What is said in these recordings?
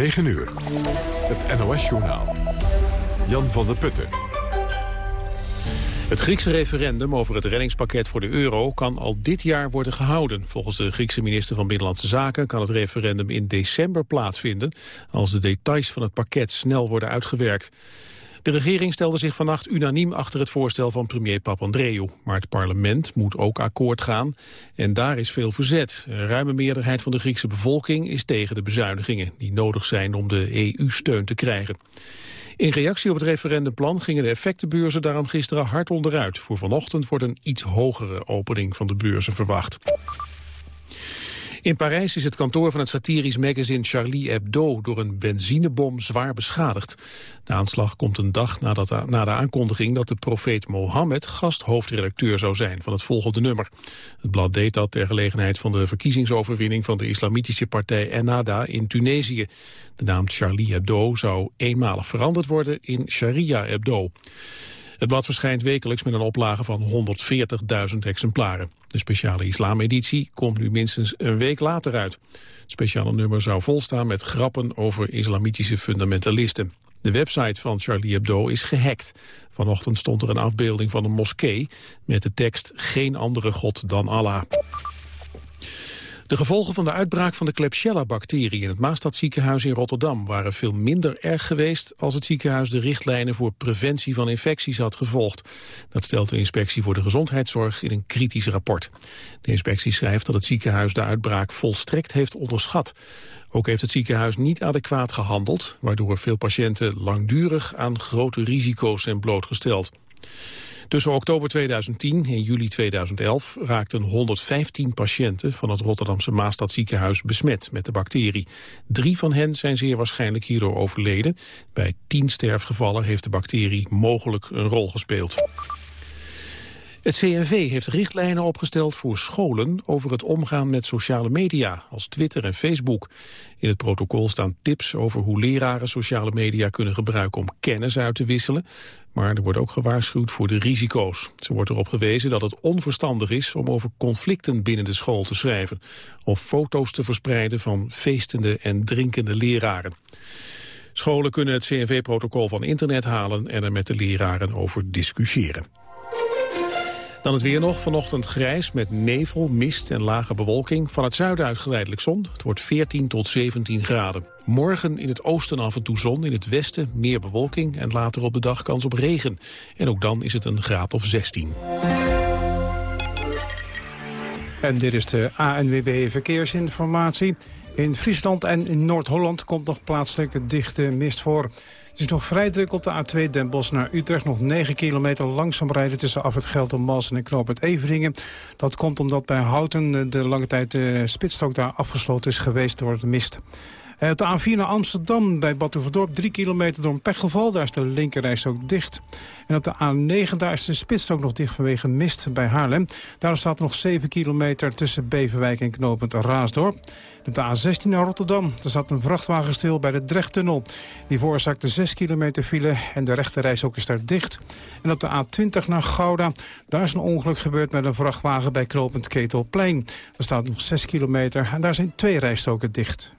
9 uur. Het NOS-journaal. Jan van der Putten. Het Griekse referendum over het reddingspakket voor de euro kan al dit jaar worden gehouden. Volgens de Griekse minister van Binnenlandse Zaken kan het referendum in december plaatsvinden als de details van het pakket snel worden uitgewerkt. De regering stelde zich vannacht unaniem achter het voorstel van premier Papandreou. Maar het parlement moet ook akkoord gaan en daar is veel verzet. Een ruime meerderheid van de Griekse bevolking is tegen de bezuinigingen... die nodig zijn om de EU-steun te krijgen. In reactie op het referendumplan gingen de effectenbeurzen daarom gisteren hard onderuit. Voor vanochtend wordt een iets hogere opening van de beurzen verwacht. In Parijs is het kantoor van het satirisch magazine Charlie Hebdo door een benzinebom zwaar beschadigd. De aanslag komt een dag nadat, na de aankondiging dat de profeet Mohammed gasthoofdredacteur zou zijn van het volgende nummer. Het blad deed dat ter gelegenheid van de verkiezingsoverwinning van de islamitische partij Ennahda in Tunesië. De naam Charlie Hebdo zou eenmalig veranderd worden in Sharia Hebdo. Het blad verschijnt wekelijks met een oplage van 140.000 exemplaren. De speciale islameditie komt nu minstens een week later uit. Het speciale nummer zou volstaan met grappen over islamitische fundamentalisten. De website van Charlie Hebdo is gehackt. Vanochtend stond er een afbeelding van een moskee met de tekst Geen andere god dan Allah. De gevolgen van de uitbraak van de Klebsiella-bacterie in het Maastadziekenhuis in Rotterdam waren veel minder erg geweest als het ziekenhuis de richtlijnen voor preventie van infecties had gevolgd. Dat stelt de Inspectie voor de Gezondheidszorg in een kritisch rapport. De inspectie schrijft dat het ziekenhuis de uitbraak volstrekt heeft onderschat. Ook heeft het ziekenhuis niet adequaat gehandeld, waardoor veel patiënten langdurig aan grote risico's zijn blootgesteld. Tussen oktober 2010 en juli 2011 raakten 115 patiënten van het Rotterdamse Maastadziekenhuis besmet met de bacterie. Drie van hen zijn zeer waarschijnlijk hierdoor overleden. Bij tien sterfgevallen heeft de bacterie mogelijk een rol gespeeld. Het CNV heeft richtlijnen opgesteld voor scholen over het omgaan met sociale media, als Twitter en Facebook. In het protocol staan tips over hoe leraren sociale media kunnen gebruiken om kennis uit te wisselen. Maar er wordt ook gewaarschuwd voor de risico's. Ze wordt erop gewezen dat het onverstandig is om over conflicten binnen de school te schrijven. Of foto's te verspreiden van feestende en drinkende leraren. Scholen kunnen het CNV-protocol van internet halen en er met de leraren over discussiëren. Dan het weer nog. Vanochtend grijs met nevel, mist en lage bewolking. Van het zuiden uit geleidelijk zon. Het wordt 14 tot 17 graden. Morgen in het oosten af en toe zon. In het westen meer bewolking. En later op de dag kans op regen. En ook dan is het een graad of 16. En dit is de ANWB Verkeersinformatie. In Friesland en in Noord-Holland komt nog plaatselijk dichte mist voor. Het is nog vrij druk op de A2 Den Bosch naar Utrecht. Nog 9 kilometer langzaam rijden tussen af het Geldermalsen en Knoop het Everingen. Dat komt omdat bij Houten de lange tijd de spitsstrook daar afgesloten is geweest door de mist. Uh, de A4 naar Amsterdam bij Batuverdorp, 3 kilometer door een pechgeval. Daar is de linkerreis ook dicht. En op de A9 daar is de spits ook nog dicht vanwege mist bij Haarlem. Daar staat nog 7 kilometer tussen Beverwijk en knooppunt Raasdorp. Op de A16 naar Rotterdam. Daar staat een vrachtwagen stil bij de Drechttunnel. Die veroorzaakte 6 kilometer file en de rechterreis ook is daar dicht. En op de A20 naar Gouda. Daar is een ongeluk gebeurd met een vrachtwagen bij knooppunt Ketelplein. Er staat nog 6 kilometer en daar zijn twee rijstoken dicht.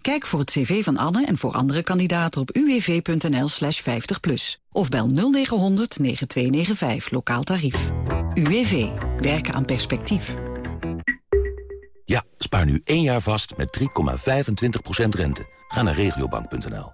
Kijk voor het cv van Anne en voor andere kandidaten op uwv.nl slash 50 plus. Of bel 0900 9295 lokaal tarief. UWV. Werken aan perspectief. Ja, spaar nu één jaar vast met 3,25% rente. Ga naar regiobank.nl.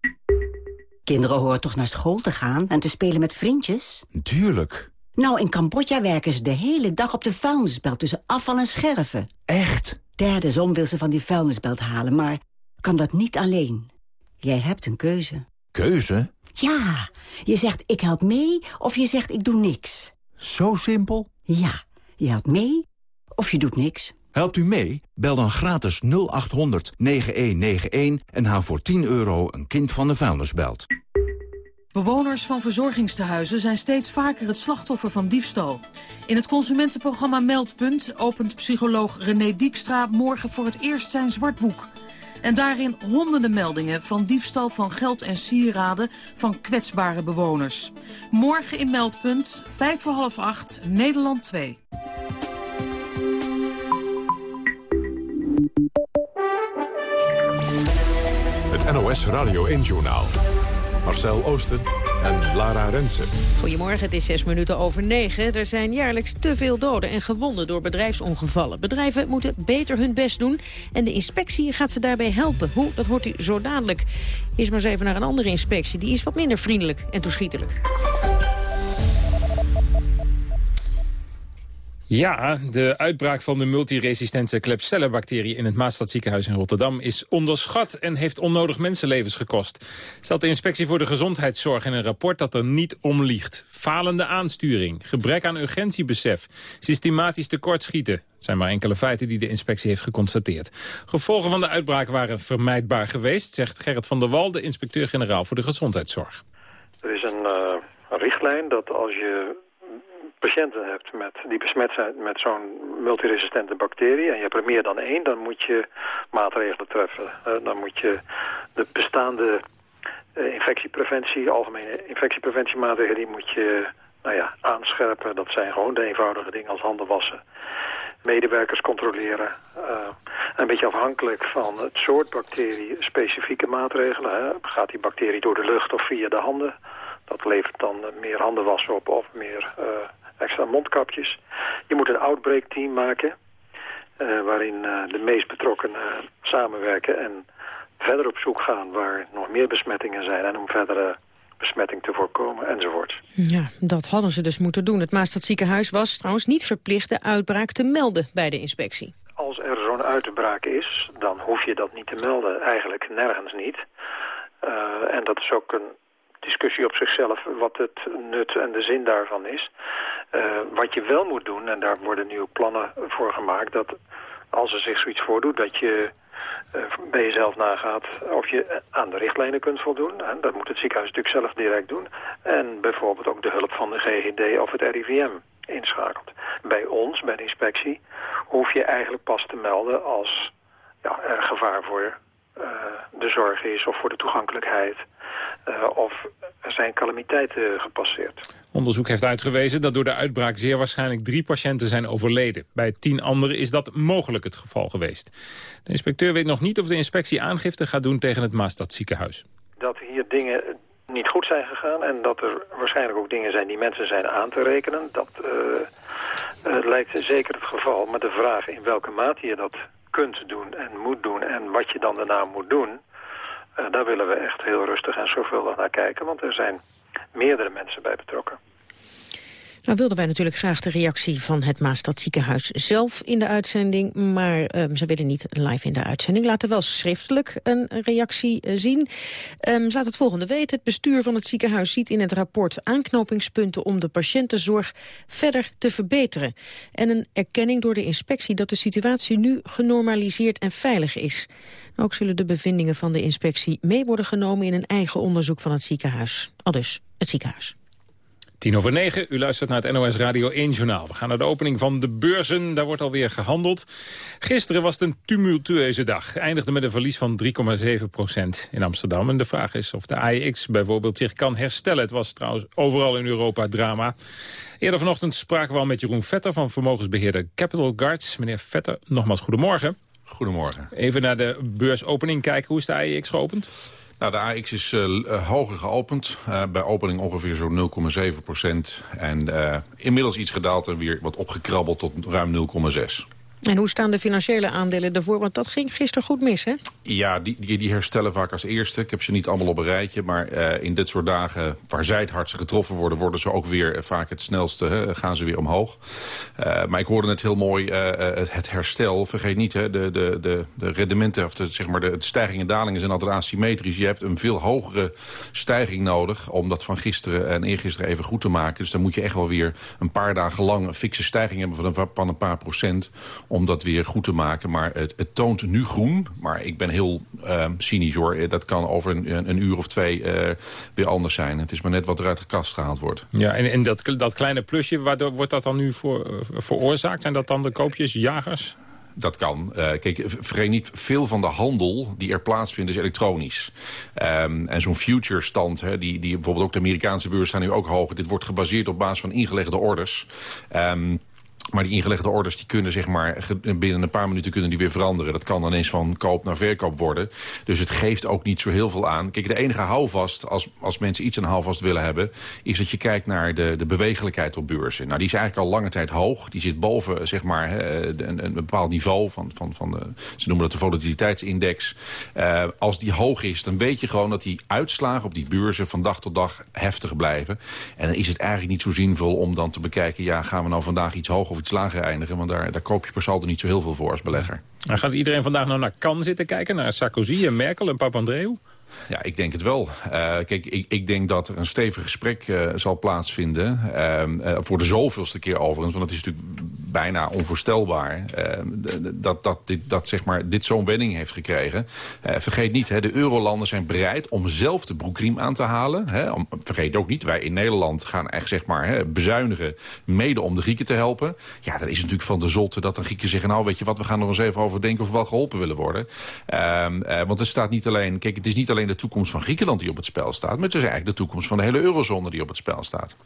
Kinderen horen toch naar school te gaan en te spelen met vriendjes? Tuurlijk. Nou, in Cambodja werken ze de hele dag op de vuilnisbelt tussen afval en scherven. Echt? derde zon wil ze van die vuilnisbelt halen, maar kan dat niet alleen. Jij hebt een keuze. Keuze? Ja, je zegt ik help mee of je zegt ik doe niks. Zo simpel? Ja, je helpt mee of je doet niks. Helpt u mee? Bel dan gratis 0800 9191 en haal voor 10 euro een kind van de vuilnisbelt. Bewoners van verzorgingstehuizen zijn steeds vaker het slachtoffer van diefstal. In het consumentenprogramma Meldpunt opent psycholoog René Diekstra morgen voor het eerst zijn zwartboek. En daarin honderden meldingen van diefstal van geld en sieraden van kwetsbare bewoners. Morgen in Meldpunt, 5 voor half 8, Nederland 2. Het NOS Radio 1-journaal. Marcel Oosten en Lara Rensen. Goedemorgen, het is zes minuten over negen. Er zijn jaarlijks te veel doden en gewonden door bedrijfsongevallen. Bedrijven moeten beter hun best doen en de inspectie gaat ze daarbij helpen. Hoe, dat hoort u zo dadelijk. Eerst maar eens even naar een andere inspectie. Die is wat minder vriendelijk en toeschietelijk. Ja, de uitbraak van de multiresistente Klebsiella-bacterie in het Maastadziekenhuis in Rotterdam is onderschat en heeft onnodig mensenlevens gekost. Stelt de Inspectie voor de Gezondheidszorg in een rapport dat er niet om liegt. Falende aansturing, gebrek aan urgentiebesef, systematisch tekortschieten zijn maar enkele feiten die de inspectie heeft geconstateerd. Gevolgen van de uitbraak waren vermijdbaar geweest, zegt Gerrit van der Wal, de inspecteur-generaal voor de gezondheidszorg. Er is een, een richtlijn dat als je patiënten hebt met, die besmet zijn met zo'n multiresistente bacterie... en je hebt er meer dan één, dan moet je maatregelen treffen. Uh, dan moet je de bestaande uh, infectiepreventie, algemene infectiepreventiemaatregelen... die moet je nou ja, aanscherpen. Dat zijn gewoon de eenvoudige dingen als handen wassen. Medewerkers controleren. Uh, een beetje afhankelijk van het soort bacterie specifieke maatregelen. Hè. Gaat die bacterie door de lucht of via de handen... Dat levert dan meer handen wassen op of meer extra mondkapjes. Je moet een outbreak team maken... Uh, waarin uh, de meest betrokkenen samenwerken en verder op zoek gaan waar nog meer besmettingen zijn en om verdere besmetting te voorkomen enzovoort. Ja, dat hadden ze dus moeten doen. Het Maastadziekenhuis was trouwens niet verplicht de uitbraak te melden bij de inspectie. Als er zo'n uitbraak is, dan hoef je dat niet te melden. Eigenlijk nergens niet. Uh, en dat is ook een discussie op zichzelf wat het nut en de zin daarvan is. Uh, wat je wel moet doen, en daar worden ook plannen voor gemaakt... dat als er zich zoiets voordoet, dat je uh, bij jezelf nagaat of je aan de richtlijnen kunt voldoen. En dat moet het ziekenhuis natuurlijk zelf direct doen. En bijvoorbeeld ook de hulp van de GGD of het RIVM inschakelt. Bij ons, bij de inspectie, hoef je eigenlijk pas te melden als er gevaar voor uh, de zorg is of voor de toegankelijkheid... Uh, of er zijn calamiteiten gepasseerd. Onderzoek heeft uitgewezen dat door de uitbraak zeer waarschijnlijk drie patiënten zijn overleden. Bij tien anderen is dat mogelijk het geval geweest. De inspecteur weet nog niet of de inspectie aangifte gaat doen tegen het Maastadziekenhuis. Dat hier dingen niet goed zijn gegaan en dat er waarschijnlijk ook dingen zijn die mensen zijn aan te rekenen. Dat uh, uh, lijkt zeker het geval, maar de vraag in welke mate je dat kunt doen en moet doen en wat je dan daarna moet doen... Uh, daar willen we echt heel rustig en zorgvuldig naar kijken, want er zijn meerdere mensen bij betrokken. Nou wilden wij natuurlijk graag de reactie van het Maastadziekenhuis zelf in de uitzending, maar um, ze willen niet live in de uitzending. Laten wel schriftelijk een reactie uh, zien. Um, laat het volgende weten. Het bestuur van het ziekenhuis ziet in het rapport aanknopingspunten om de patiëntenzorg verder te verbeteren. En een erkenning door de inspectie dat de situatie nu genormaliseerd en veilig is. Ook zullen de bevindingen van de inspectie mee worden genomen in een eigen onderzoek van het ziekenhuis. Al dus het ziekenhuis. Tien over negen, u luistert naar het NOS Radio 1 Journaal. We gaan naar de opening van de beurzen, daar wordt alweer gehandeld. Gisteren was het een tumultueuze dag. Eindigde met een verlies van 3,7 procent in Amsterdam. En de vraag is of de AEX bijvoorbeeld zich kan herstellen. Het was trouwens overal in Europa drama. Eerder vanochtend spraken we al met Jeroen Vetter van vermogensbeheerder Capital Guards. Meneer Vetter, nogmaals goedemorgen. Goedemorgen. Even naar de beursopening kijken. Hoe is de AEX geopend? Nou, de AX is uh, hoger geopend. Uh, bij opening ongeveer zo'n 0,7 procent. En inmiddels iets gedaald en weer wat opgekrabbeld tot ruim 0,6. En hoe staan de financiële aandelen ervoor? Want dat ging gisteren goed mis, hè? Ja, die, die, herstellen vaak als eerste. Ik heb ze niet allemaal op een rijtje. Maar uh, in dit soort dagen waar zij het hardst getroffen worden... worden ze ook weer vaak het snelste, hè, gaan ze weer omhoog. Uh, maar ik hoorde net heel mooi het, het, herstel. Vergeet niet, hè, de, de, de, de rendementen... of zeg maar de, de stijgingen en dalingen zijn altijd asymmetrisch. Je hebt een veel hogere stijging nodig... om dat van gisteren en eergisteren even goed te maken. Dus dan moet je echt wel weer een paar dagen lang... een fikse stijging hebben van een, van een paar procent... om dat weer goed te maken. Maar het, het toont nu groen. Maar ik ben heel uh, cynisch hoor. Dat kan over een, een uur of twee uh, weer anders zijn. Het is maar net wat er uit de kast gehaald wordt. Ja, en, en dat, dat kleine plusje, waardoor wordt dat dan nu voor, uh, veroorzaakt? Zijn dat dan de koopjes, jagers? Dat kan. Uh, kijk, vergeet niet, veel van de handel die er plaatsvindt is elektronisch. Um, en zo'n future stand, hè, die, die bijvoorbeeld ook de Amerikaanse beurs staan nu ook hoog. Dit wordt gebaseerd op basis van ingelegde orders. Um, maar die ingelegde orders die kunnen zeg maar, binnen een paar minuten kunnen die weer veranderen. Dat kan dan eens van koop naar verkoop worden. Dus het geeft ook niet zo heel veel aan. Kijk, de enige houvast, als, als mensen iets aan houvast willen hebben... is dat je kijkt naar de, de bewegelijkheid op beurzen. Nou, die is eigenlijk al lange tijd hoog. Die zit boven zeg maar, een, een bepaald niveau. Van, van, van de, ze noemen dat de volatiliteitsindex. Uh, als die hoog is, dan weet je gewoon dat die uitslagen op die beurzen... van dag tot dag heftig blijven. En dan is het eigenlijk niet zo zinvol om dan te bekijken... ja, gaan we nou vandaag iets hoger of iets lager eindigen. Want daar, daar koop je per saldo niet zo heel veel voor als belegger. En gaat iedereen vandaag nou naar Cannes zitten kijken? Naar Sarkozy en Merkel en Papandreou? Ja, ik denk het wel. Uh, kijk, ik, ik, denk dat er een stevig gesprek uh, zal plaatsvinden. Uh, voor de zoveelste keer overigens, want het is natuurlijk bijna onvoorstelbaar... Ehm, dat, dat, dit, dat zeg maar, dit zo'n wending heeft gekregen. vergeet niet, hè, de eurolanden zijn bereid om zelf de broekriem aan te halen. Hè. Om, vergeet ook niet, wij in Nederland gaan echt zeg maar, hè, bezuinigen... mede om de Grieken te helpen. Ja, dat is natuurlijk van de zotte dat de Grieken zeggen... nou, weet je wat, we gaan er eens even over denken of we wel geholpen willen worden. Ehm, want er staat niet alleen... Kijk, het is niet alleen de toekomst van Griekenland die op het spel staat... maar het is eigenlijk de toekomst van de hele eurozone die op het spel staat.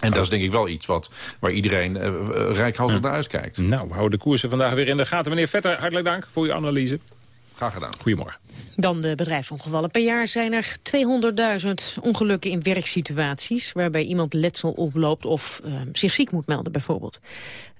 En dat is denk ik wel iets wat, waar iedereen uh, rijkhalsend naar uitkijkt. Nou, we houden de koersen vandaag weer in de gaten. Meneer Vetter, hartelijk dank voor uw analyse. Graag gedaan. Goedemorgen. Dan de bedrijfsongevallen. Per jaar zijn er 200.000 ongelukken in werksituaties... waarbij iemand letsel oploopt of uh, zich ziek moet melden bijvoorbeeld.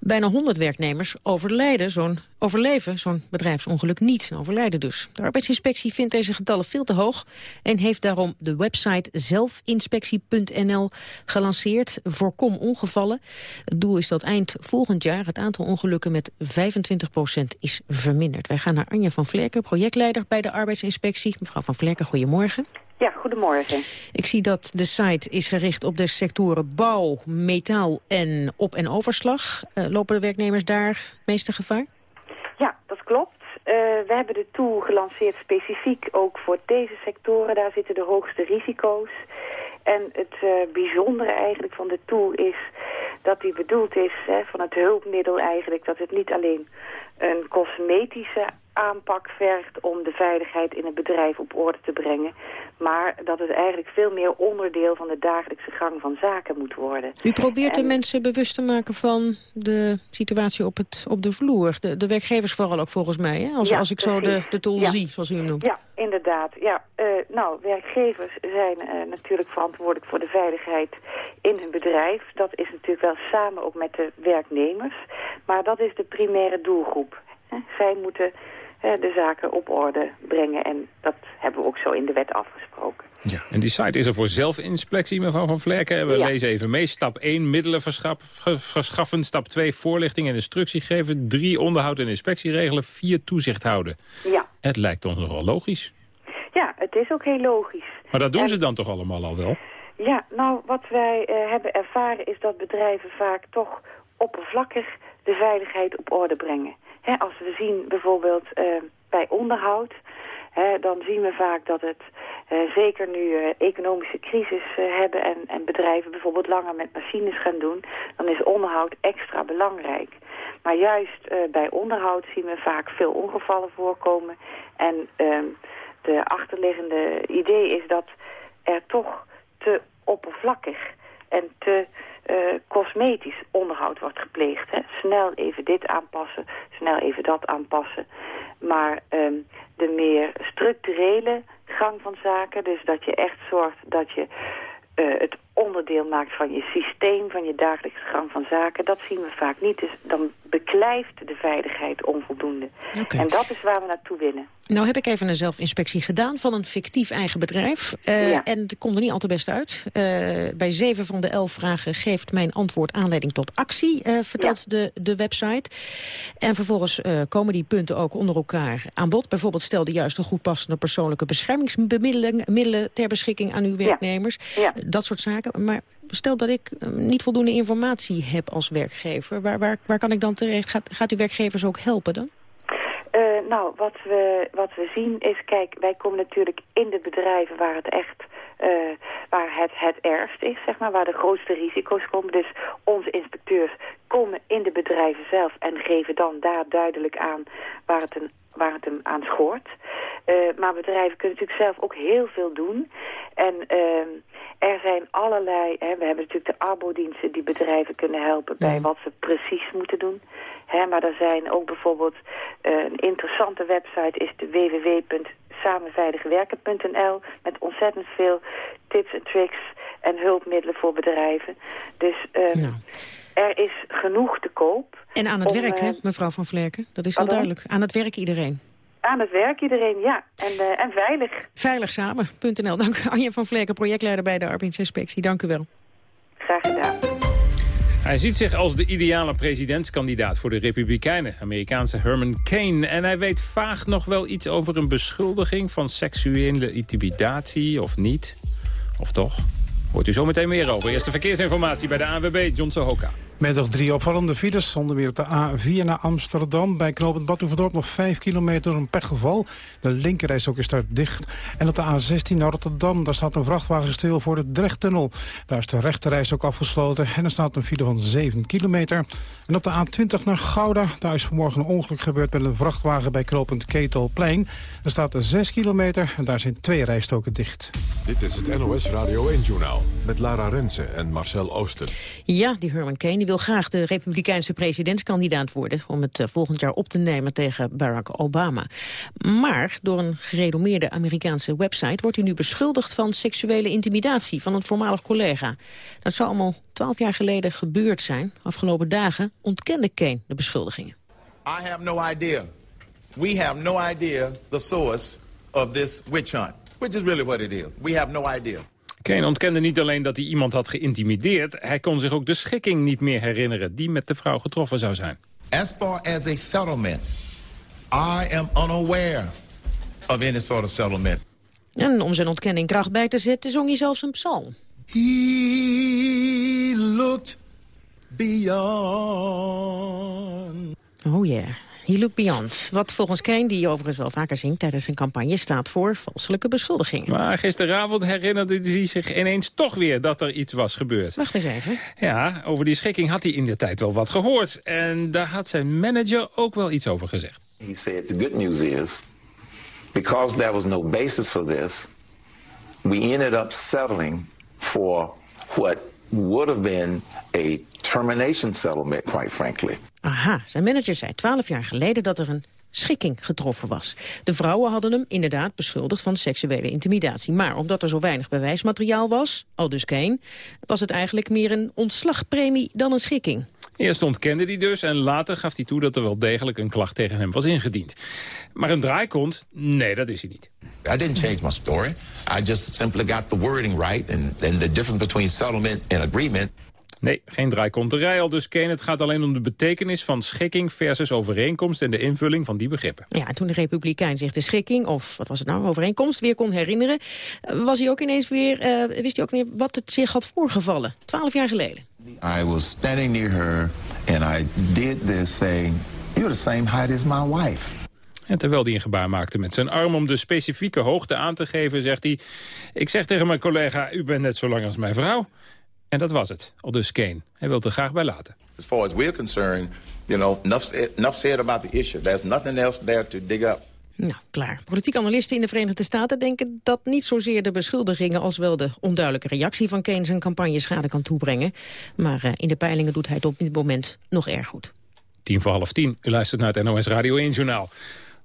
Bijna 100 werknemers overlijden zo'n overleven zo'n bedrijfsongeluk niet. Overlijden dus. De arbeidsinspectie vindt deze getallen veel te hoog... en heeft daarom de website zelfinspectie.nl gelanceerd. Voorkom ongevallen. Het doel is dat eind volgend jaar het aantal ongelukken met 25% is verminderd. Wij gaan naar Anja van Vlerken, projectleider bij de arbeidsinspectie. Mevrouw van Vlerken, goedemorgen. Ja, goedemorgen. Ik zie dat de site is gericht op de sectoren bouw, metaal en op- en overslag. Uh, lopen de werknemers daar het meeste gevaar? Ja, dat klopt. Uh, we hebben de tool gelanceerd specifiek ook voor deze sectoren. Daar zitten de hoogste risico's. En het uh, bijzondere eigenlijk van de tool is dat die bedoeld is hè, van het hulpmiddel eigenlijk... dat het niet alleen een cosmetische aanpak vergt om de veiligheid in het bedrijf op orde te brengen. Maar dat het eigenlijk veel meer onderdeel van de dagelijkse gang van zaken moet worden. U probeert de mensen bewust te maken van de situatie op, het, op de vloer. De, de werkgevers vooral ook volgens mij, hè? Als, ja, als ik zo de, de tool zie, zoals u hem noemt. Ja, inderdaad. Ja, uh, nou, werkgevers zijn uh, natuurlijk verantwoordelijk voor de veiligheid in hun bedrijf. Dat is natuurlijk wel samen ook met de werknemers. Maar dat is de primaire doelgroep. Zij moeten de zaken op orde brengen. En dat hebben we ook zo in de wet afgesproken. Ja, en die site is er voor zelfinspectie, mevrouw Van Vlerken. We ja. lezen even mee. Stap 1, middelen verschaffen. Stap 2, voorlichting en instructie geven. 3, onderhoud en inspectie regelen. 4, toezicht houden. Ja. Het lijkt ons nogal logisch. Ja, het is ook heel logisch. Maar dat doen en... ze dan toch allemaal al wel? Ja, nou, wat wij uh, hebben ervaren is dat bedrijven vaak toch oppervlakkig de veiligheid op orde brengen. Als we zien bijvoorbeeld uh, bij onderhoud, dan zien we vaak dat het, uh, zeker nu uh, economische crisis hebben en, en bedrijven bijvoorbeeld langer met machines gaan doen, dan is onderhoud extra belangrijk. Maar juist bij onderhoud zien we vaak veel ongevallen voorkomen. En ehm, de achterliggende idee is dat er toch te oppervlakkig en te uh, cosmetisch onderhoud wordt gepleegd. Hè. Snel even dit aanpassen, snel even dat aanpassen. Maar um, de meer structurele gang van zaken, dus dat je echt zorgt dat je uh, het onderdeel maakt van je systeem, van je dagelijkse gang van zaken. Dat zien we vaak niet. Dus dan beklijft de veiligheid onvoldoende. En dat is waar we naartoe willen. Nou heb ik even een zelfinspectie gedaan van een fictief eigen bedrijf. Uh, En het komt er niet al te best uit. Uh, bij zeven van de elf vragen geeft mijn antwoord aanleiding tot actie, uh, vertelt de, de website. En vervolgens komen die punten ook onder elkaar aan bod. Bijvoorbeeld stel de juiste goed passende persoonlijke beschermingsmiddelen ter beschikking aan uw werknemers. Ja. Dat soort zaken. Maar stel dat ik niet voldoende informatie heb als werkgever. Waar, waar, waar kan ik dan terecht? Gaat, gaat uw werkgevers ook helpen dan? Uh, nou, wat we, wat we zien is, kijk, wij komen natuurlijk in de bedrijven waar het echt, uh, waar het het ergst is, zeg maar, waar de grootste risico's komen. Dus onze inspecteurs komen in de bedrijven zelf en geven dan daar duidelijk aan waar het, een, waar het hem aan schoort. Uh, maar bedrijven kunnen natuurlijk zelf ook heel veel doen. En ehm, er zijn allerlei, hè, we hebben natuurlijk de arbodiensten die bedrijven kunnen helpen bij wat ze precies moeten doen. Hè, maar er zijn ook bijvoorbeeld uh, een interessante website is de www.samenveiligwerken.nl met ontzettend veel tips en tricks en hulpmiddelen voor bedrijven. Dus um, er is genoeg te koop. En aan het werk, hè, eh, mevrouw Van Vlerken? Dat is wel duidelijk. Aan het werk iedereen. Aan het werk iedereen, ja. En, uh, en veilig. Veilig samen.nl. Dank u, Anja van Vlerken, projectleider bij de arbeidsinspectie. Dank u wel. Graag gedaan. Hij ziet zich als de ideale presidentskandidaat voor de Republikeinen, Amerikaanse Herman Cain. En hij weet vaag nog wel iets over een beschuldiging van seksuele intimidatie, of niet? Of toch? Hoort u zo meteen meer over. Eerste verkeersinformatie bij de ANWB, John Sohoka. Met nog drie opvallende files, zonder meer op de A4 naar Amsterdam. Bij knooppunt Badhoevedorp nog 5 kilometer een pechgeval. De linkerreis ook is daar dicht. En op de A16 naar Rotterdam, daar staat een vrachtwagen stil voor de Drechttunnel. Daar is de rechterreis ook afgesloten en er staat een file van 7 kilometer. En op de A20 naar Gouda, daar is vanmorgen een ongeluk gebeurd met een vrachtwagen bij knooppunt Ketelplein. Er staat 6 kilometer en daar zijn twee rijstoken dicht. Dit is het NOS Radio 1-journaal met Lara Rensen en Marcel Oosten. Ja, die Herman Kane wil graag de republikeinse presidentskandidaat worden... om het eh, volgend jaar op te nemen tegen Barack Obama. Maar door een gerenommeerde Amerikaanse website... wordt hij nu beschuldigd van seksuele intimidatie van een voormalig collega. Dat zou allemaal twaalf jaar geleden gebeurd zijn. Afgelopen dagen ontkende Kane de beschuldigingen. I have no idea. We have no idea the source of this witch hunt. Which is really what it is. We have no idea. Kane ontkende niet alleen dat hij iemand had geïntimideerd... hij kon zich ook de schikking niet meer herinneren... die met de vrouw getroffen zou zijn. As far as a settlement, I am unaware of any sort of settlement. En om zijn ontkenning kracht bij te zetten, zong hij zelfs een psalm. He looked beyond. Oh yeah. He Look Beyond. Wat volgens Kane, die overigens wel vaker zingt tijdens zijn campagne... staat voor valselijke beschuldigingen. Maar gisteravond herinnerde hij zich ineens toch weer dat er iets was gebeurd. Wacht eens even. Ja, over die schikking had hij in de tijd wel wat gehoord. En daar had zijn manager ook wel iets over gezegd. He said the good news is... because there was no basis for this... we ended up settling for what would have been a termination settlement, quite frankly. Aha, zijn manager zei twaalf jaar geleden dat er een schikking getroffen was. De vrouwen hadden hem inderdaad beschuldigd van seksuele intimidatie. Maar omdat er zo weinig bewijsmateriaal was, al dus Kane... was het eigenlijk meer een ontslagpremie dan een schikking. Eerst ontkende hij dus en later gaf hij toe dat er wel degelijk een klacht tegen hem was ingediend. Maar een draaikont? Nee, dat is hij niet. I didn't change my story. I just simply got the wording right and, and the difference between settlement and agreement. Nee, geen draaikonterij al dus, Kane. Het gaat alleen om de betekenis van schikking versus overeenkomst... en de invulling van die begrippen. Ja, toen de Republikein zich de schikking, of wat was het nou, overeenkomst... weer kon herinneren, was hij ook ineens weer, uh, wist hij ook niet wat het zich had voorgevallen. Twaalf jaar geleden. I was standing near her and I did this saying... You're the same height as my wife. En terwijl hij een gebaar maakte met zijn arm om de specifieke hoogte aan te geven... zegt hij, ik zeg tegen mijn collega, u bent net zo lang als mijn vrouw. En dat was het, al dus Kane. Hij wil er graag bij laten. As far as we're concerned, you know, enough, enough said about the issue. There's nothing else there to dig up. Nou, klaar. Politieke analisten in de Verenigde Staten denken dat niet zozeer de beschuldigingen als wel de onduidelijke reactie van Kane zijn campagne schade kan toebrengen. Maar uh, in de peilingen doet hij het op dit moment nog erg goed. Tien voor half tien. U luistert naar het NOS Radio 1 Journaal.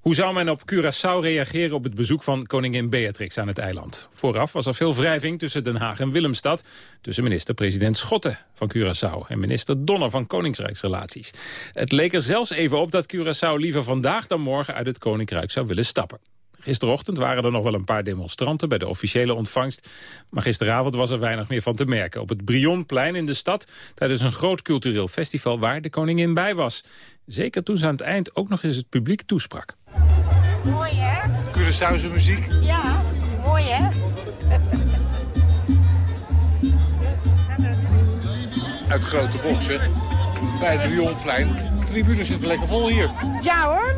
Hoe zou men op Curaçao reageren op het bezoek van koningin Beatrix aan het eiland? Vooraf was er veel wrijving tussen Den Haag en Willemstad... tussen minister-president Schotten van Curaçao... en minister Donner van Koningsrijksrelaties. Het leek er zelfs even op dat Curaçao liever vandaag dan morgen... uit het koninkrijk zou willen stappen. Gisterochtend waren er nog wel een paar demonstranten bij de officiële ontvangst. Maar gisteravond was er weinig meer van te merken. Op het Brionplein in de stad tijdens een groot cultureel festival waar de koningin bij was. Zeker toen ze aan het eind ook nog eens het publiek toesprak. Mooi hè? Curaçaose muziek. Ja, mooi hè? Uit grote boksen. Bij het Brionplein. De tribune zit lekker vol hier. Ja hoor.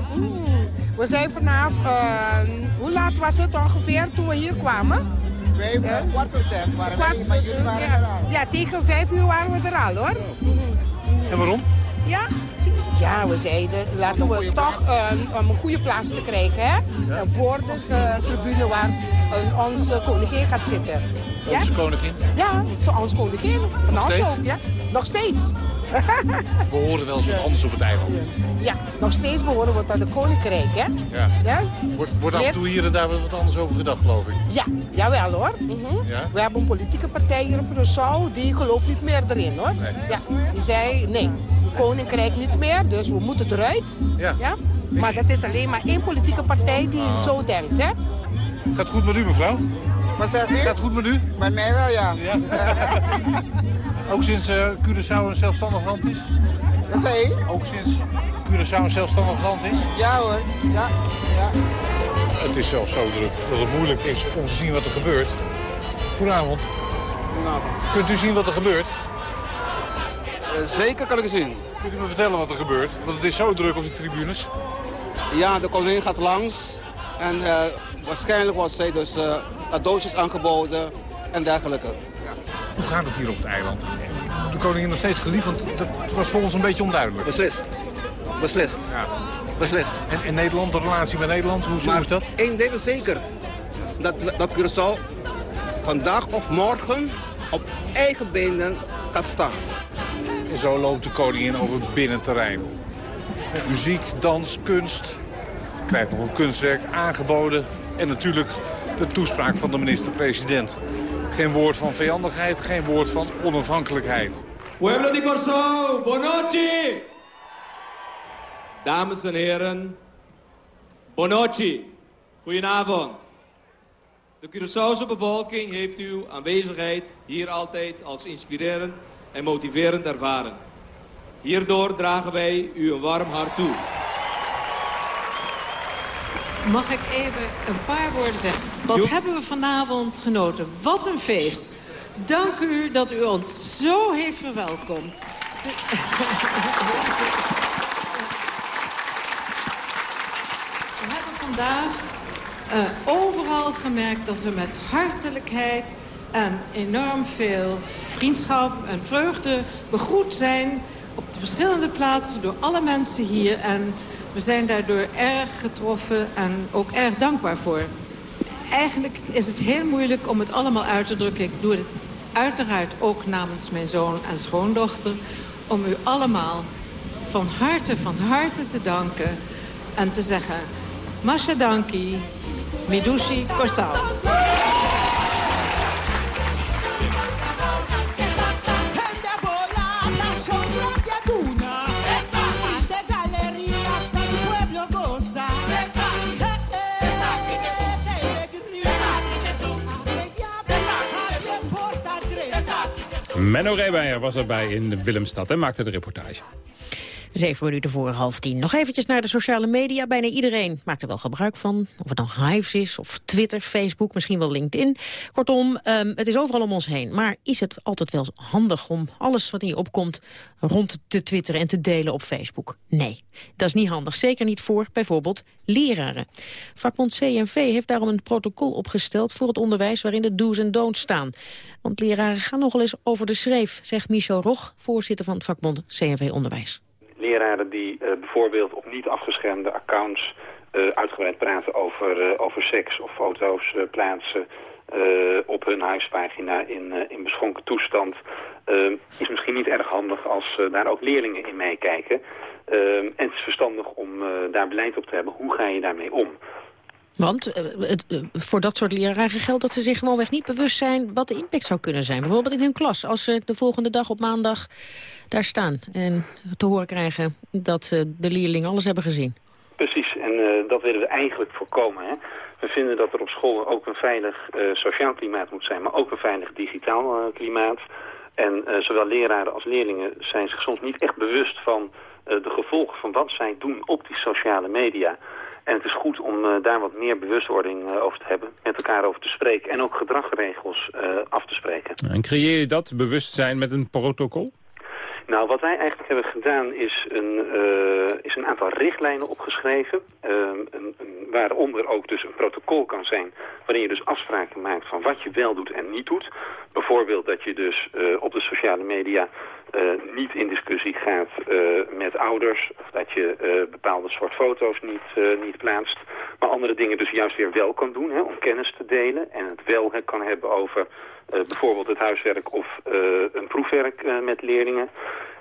We zijn vanaf, uh, hoe laat was het ongeveer toen we hier kwamen? Wij waren kwart voor zes waren wij, maar jullie waren ja, er al. Ja, tegen vijf uur waren we er al hoor. En waarom? Ja, ja, we zeiden, laten we toch om een goede plaats te krijgen. Hè? Ja. Voor de uh, tribune waar uh, onze koningin gaat zitten. Onze koningin? Ja, zoals koningin. Nog steeds? Ook, ja. Nog steeds. we horen wel eens wat anders op het eiland. Ja, nog steeds behoren we tot de koninkrijk, hè? Ja. ja? Wordt, wordt af en toe hier en daar wat anders over gedacht, geloof ik? Ja, jawel hoor. Mm -hmm. ja? We hebben een politieke partij hier op Curaçao, die gelooft niet meer erin, hoor. Nee. Ja, die zei, nee, koninkrijk niet meer, dus we moeten eruit. Ja. ja? Maar dat is alleen maar één politieke partij die Ah. zo denkt, hè? Gaat het goed met u, mevrouw? Wat zegt u? Gaat het goed met u? Met mij wel, ja. ja. Ook sinds uh, Curaçao een zelfstandig land is? Wat zei je? Ook sinds Curaçao een zelfstandig land is? Ja hoor, ja. ja. Het is zelfs zo druk dat het moeilijk is om te zien wat er gebeurt. Goedenavond. Goedenavond. Kunt u zien wat er gebeurt? Uh, zeker kan ik het zien. Kunt u me vertellen wat er gebeurt? Want het is zo druk op die tribunes. Ja, de koningin gaat langs. En uh, waarschijnlijk wordt zij dus uh, cadeautjes aangeboden en dergelijke. Hoe gaat het hier op het eiland? De koningin nog steeds geliefd, want dat was voor ons een beetje onduidelijk. Beslist. Beslist. Ja. Beslist. En in Nederland, de relatie met Nederland, hoe, hoe is dat? Eén ding is zeker. Dat, dat Curaçao vandaag of morgen op eigen benen gaat staan. En zo loopt de koningin over het binnenterrein. Muziek, dans, kunst. Krijgt nog een kunstwerk aangeboden. En natuurlijk de toespraak van de minister-president. Geen woord van vijandigheid, geen woord van onafhankelijkheid. Pueblo di Corso, Bonoci! Dames en heren, Bonoci, goedenavond. De Curaçaose bevolking heeft uw aanwezigheid hier altijd als inspirerend en motiverend ervaren. Hierdoor dragen wij u een warm hart toe. Mag ik even een paar woorden zeggen? Wat hebben we vanavond genoten? Wat een feest. Dank u dat u ons zo heeft verwelkomd. We hebben vandaag uh, overal gemerkt dat we met hartelijkheid en enorm veel vriendschap en vreugde begroet zijn op de verschillende plaatsen door alle mensen hier. En we zijn daardoor erg getroffen en ook erg dankbaar voor. Eigenlijk is het heel moeilijk om het allemaal uit te drukken. Ik doe het uiteraard ook namens mijn zoon en schoondochter... om u allemaal van harte, van harte te danken en te zeggen... Masha Danki, Midushi Korsao. Menno Reebeyer was erbij in Willemstad en maakte de reportage. Zeven minuten voor half tien. Nog eventjes naar de sociale media. Bijna iedereen maakt er wel gebruik van. Of het dan Hives is, of Twitter, Facebook, misschien wel LinkedIn. Kortom, um, het is overal om ons heen. Maar is het altijd wel handig om alles wat in je opkomt... rond te twitteren en te delen op Facebook? Nee, dat is niet handig. Zeker niet voor bijvoorbeeld leraren. Vakbond CNV heeft daarom een protocol opgesteld... voor het onderwijs waarin de do's en don'ts staan. Want leraren gaan nogal eens over de schreef... zegt Michel Rog, voorzitter van het vakbond CNV Onderwijs leraren die uh, bijvoorbeeld op niet afgeschermde accounts uh, uitgebreid praten over, uh, over seks of foto's plaatsen op hun huispagina in, in beschonken toestand... is misschien niet erg handig als daar ook leerlingen in meekijken. en het is verstandig om daar beleid op te hebben. Hoe ga je daarmee om? Want uh, het, uh, voor dat soort leraren geldt dat ze zich gewoonweg niet bewust zijn... wat de impact zou kunnen zijn. Bijvoorbeeld in hun klas, als ze de volgende dag op maandag daar staan... en te horen krijgen dat uh, de leerlingen alles hebben gezien. Precies, en dat willen we eigenlijk voorkomen. Hè? We vinden dat er op school ook een veilig sociaal klimaat moet zijn... maar ook een veilig digitaal klimaat. En zowel leraren als leerlingen zijn zich soms niet echt bewust van... de gevolgen van wat zij doen op die sociale media... En het is goed om uh, daar wat meer bewustwording uh, over te hebben, met elkaar over te spreken en ook gedragsregels uh, af te spreken. En creëer je dat bewustzijn met een protocol? Nou, wat wij eigenlijk hebben gedaan is een, is een aantal richtlijnen opgeschreven, een, een, waaronder ook dus een protocol kan zijn, waarin je dus afspraken maakt van wat je wel doet en niet doet. Bijvoorbeeld dat je dus op de sociale media niet in discussie gaat uh, met ouders. Of dat je uh, bepaalde soort foto's niet, niet plaatst. Maar andere dingen dus juist weer wel kan doen hè, om kennis te delen. En het wel kan hebben over bijvoorbeeld het huiswerk of een proefwerk met leerlingen.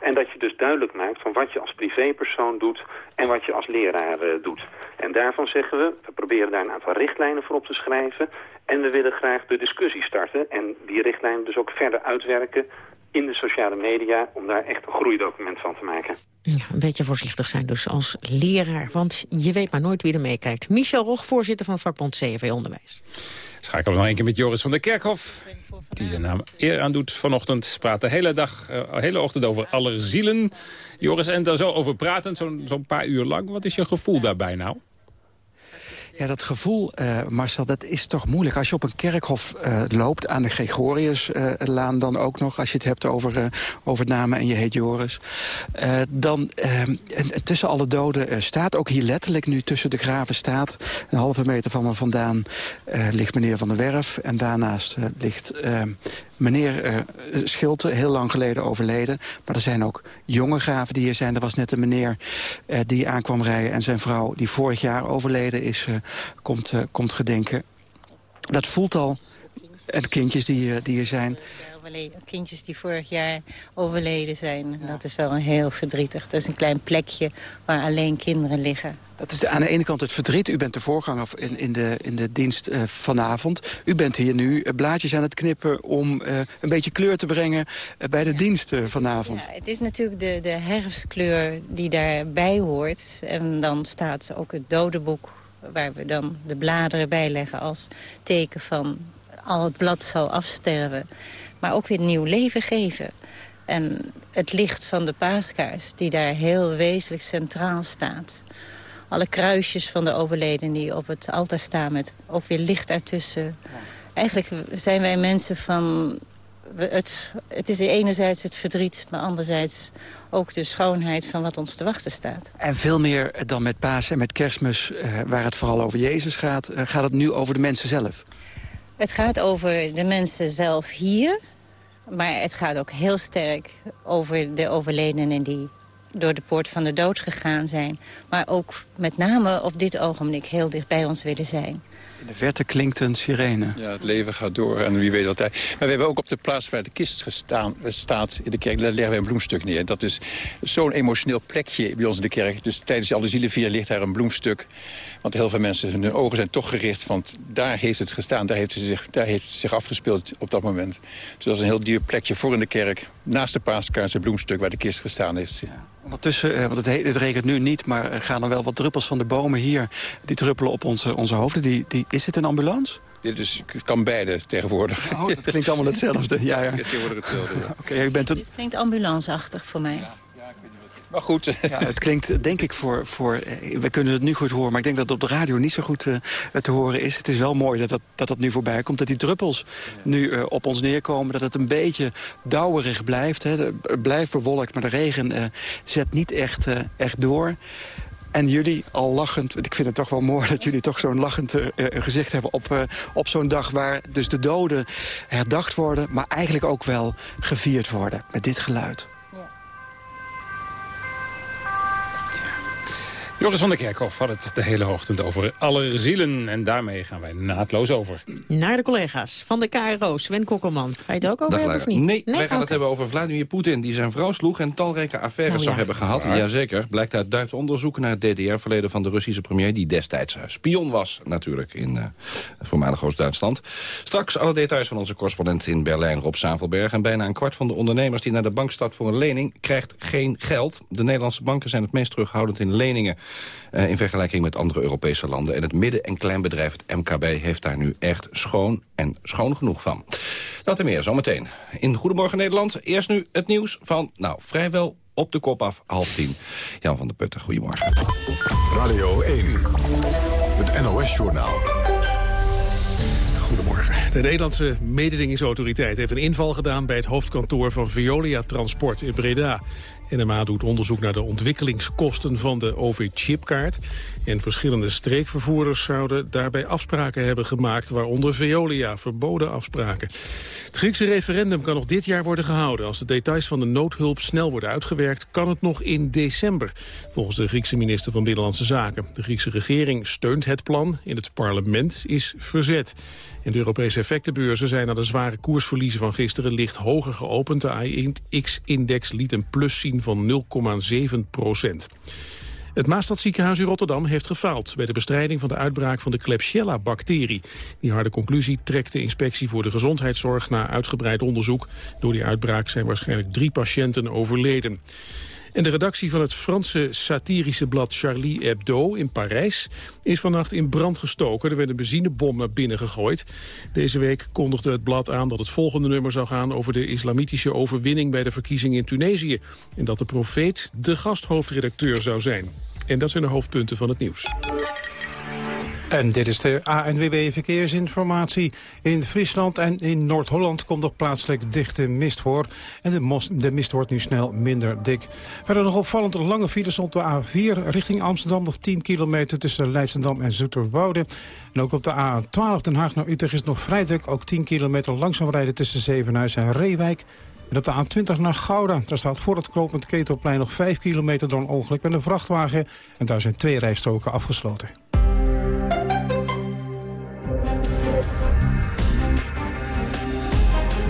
En dat je dus duidelijk maakt van wat je als privépersoon doet en wat je als leraar doet. En daarvan zeggen we, we proberen daar een aantal richtlijnen voor op te schrijven. En we willen graag de discussie starten en die richtlijnen dus ook verder uitwerken in de sociale media om daar echt een groeidocument van te maken. Ja, een beetje voorzichtig zijn dus als leraar, want je weet maar nooit wie er meekijkt. Michel Rog, voorzitter van vakbond CFV Onderwijs. Schakelen we nog een keer met Joris van der Kerkhof. Die zijn naam eer aan doet vanochtend. Praat de hele dag, uh, hele ochtend over allerzielen. Joris, en daar zo over praten, zo'n zo paar uur lang. Wat is je gevoel daarbij nou? Ja, dat gevoel, uh, Marcel, dat is toch moeilijk. Als je op een kerkhof uh, loopt, aan de Gregoriuslaan uh, dan ook nog... als je het hebt over, over namen en je heet Joris... dan tussen alle doden staat ook hier letterlijk nu tussen de graven staat... een halve meter van me vandaan ligt meneer Van der Werf... en daarnaast ligt meneer uh, Schilte, heel lang geleden overleden. Maar er zijn ook jonge graven die hier zijn. Er was net een meneer uh, die aankwam rijden... en zijn vrouw die vorig jaar overleden is, komt, komt gedenken. Dat voelt al... En kindjes die, die hier zijn kindjes die vorig jaar overleden zijn. Dat is wel een heel verdrietig. Dat is een klein plekje waar alleen kinderen liggen. Dat is aan de ene kant het verdriet. U bent de voorganger in, in, de, in de dienst uh, vanavond. U bent hier nu blaadjes aan het knippen om uh, een beetje kleur te brengen uh, bij de ja. dienst vanavond. Ja, het is natuurlijk de, de herfstkleur die daarbij hoort. En dan staat ook het dodenboek waar we dan de bladeren bij leggen als teken van al het blad zal afsterven maar ook weer nieuw leven geven. En het licht van de paaskaars, die daar heel wezenlijk centraal staat. Alle kruisjes van de overleden die op het altaar staan met ook weer licht ertussen. Eigenlijk zijn wij mensen van... Het, het is enerzijds het verdriet, maar anderzijds ook de schoonheid van wat ons te wachten staat. En veel meer dan met paas en met kerstmis, eh, waar het vooral over Jezus gaat... Eh, gaat het nu over de mensen zelf? Het gaat over de mensen zelf hier. Maar het gaat ook heel sterk over de overledenen die door de poort van de dood gegaan zijn. Maar ook met name op dit ogenblik heel dicht bij ons willen zijn. In de verte klinkt een sirene. Ja, het leven gaat door en wie weet dat hij... Maar we hebben ook op de plaats waar de kist gestaan, staat in de kerk... daar leggen we een bloemstuk neer. Dat is zo'n emotioneel plekje bij ons in de kerk. Dus tijdens alle zielenvier ligt daar een bloemstuk. Want heel veel mensen, hun ogen zijn toch gericht... want daar heeft het gestaan, daar heeft het zich, daar heeft het zich afgespeeld op dat moment. Dus dat is een heel duur plekje voor in de kerk. Naast de paaskaars een bloemstuk waar de kist gestaan heeft. Ja. Ondertussen, eh, want het, het, regent nu niet, maar er gaan er wel wat druppels van de bomen hier. Die druppelen op onze, onze hoofden. Die, die, is het een ambulance? Dit is, kan beide tegenwoordig. Oh, dat klinkt allemaal hetzelfde. Ja, ja. Tegenwoordig hetzelfde, ja. okay, u bent een... Dit klinkt ambulanceachtig voor mij. Ja. Maar goed. Ja, het klinkt denk ik voor, voor... Eh, we kunnen het nu goed horen, maar ik denk dat het op de radio niet zo goed uh, te horen is. Het is wel mooi dat dat, dat, dat nu voorbij komt. Dat die druppels nu uh, op ons neerkomen. Dat het een beetje dauwerig blijft. Hè. Het blijft bewolkt, maar de regen uh, zet niet echt, echt door. En jullie al lachend, ik vind het toch wel mooi dat jullie toch zo'n lachend uh, gezicht hebben op, uh, op zo'n dag waar dus de doden herdacht worden, maar eigenlijk ook wel gevierd worden met dit geluid. Joris van der Kerkhoff had het de hele ochtend over alle zielen. En daarmee gaan wij naadloos over. Naar de collega's van de KRO, Sven Kokkelman. Ga je het ook over Dag, hebben of niet? Nee, wij gaan het hebben over Vladimir Poetin... die zijn vrouw sloeg en talrijke affaires Oh, ja. zou hebben gehad. Waar? Jazeker, blijkt uit Duits onderzoek naar het DDR-verleden van de Russische premier... die destijds eh, spion was, natuurlijk, in eh, voormalig Oost-Duitsland. Straks alle details van onze correspondent in Berlijn, Rob Zavelberg. En bijna een kwart van de ondernemers die naar de bank stapt voor een lening... krijgt geen geld. De Nederlandse banken zijn het meest terughoudend in leningen... eh, in vergelijking met andere Europese landen. En het midden- en kleinbedrijf, het MKB, heeft daar nu echt schoon en schoon genoeg van. Dat en meer zometeen. In Goedemorgen Nederland, eerst nu het nieuws van, nou, vrijwel op de kop af, half tien. Jan van der Putten, goedemorgen. Radio 1, het NOS-journaal. Goedemorgen. De Nederlandse mededingingsautoriteit heeft een inval gedaan... bij het hoofdkantoor van Veolia Transport in Breda. NMA doet onderzoek naar de ontwikkelingskosten van de OV-chipkaart. En verschillende streekvervoerders zouden daarbij afspraken hebben gemaakt... waaronder Veolia, verboden afspraken. Het Griekse referendum kan nog dit jaar worden gehouden. Als de details van de noodhulp snel worden uitgewerkt... kan het nog in december, volgens de Griekse minister van Binnenlandse Zaken. De Griekse regering steunt het plan. In het parlement is verzet. En de Europese effectenbeurzen zijn na de zware koersverliezen van gisteren licht hoger geopend. De AIX-index liet een plus zien van 0,7 procent. Het Maastadziekenhuis in Rotterdam heeft gefaald bij de bestrijding van de uitbraak van de Klebsiella-bacterie. Die harde conclusie trekt de inspectie voor de gezondheidszorg na uitgebreid onderzoek. Door die uitbraak zijn waarschijnlijk drie patiënten overleden. En de redactie van het Franse satirische blad Charlie Hebdo in Parijs is vannacht in brand gestoken. Er werd een benzinebom naar binnen gegooid. Deze week kondigde het blad aan dat het volgende nummer zou gaan over de islamitische overwinning bij de verkiezingen in Tunesië. En dat de profeet de gasthoofdredacteur zou zijn. En dat zijn de hoofdpunten van het nieuws. En dit is de ANWB Verkeersinformatie. In Friesland en in Noord-Holland komt nog plaatselijk dichte mist voor. En de, mist wordt nu snel minder dik. Verder nog opvallend lange files op de A4 richting Amsterdam. Nog 10 kilometer tussen Leidschendam en Zoeterwoude. En ook op de A12 Den Haag naar Utrecht is nog vrij druk. Ook 10 kilometer langzaam rijden tussen Zevenhuizen en Reewijk. En op de A20 naar Gouda, daar staat voor het knooppunt Ketelplein nog 5 kilometer door een ongeluk met een vrachtwagen. En daar zijn twee rijstroken afgesloten.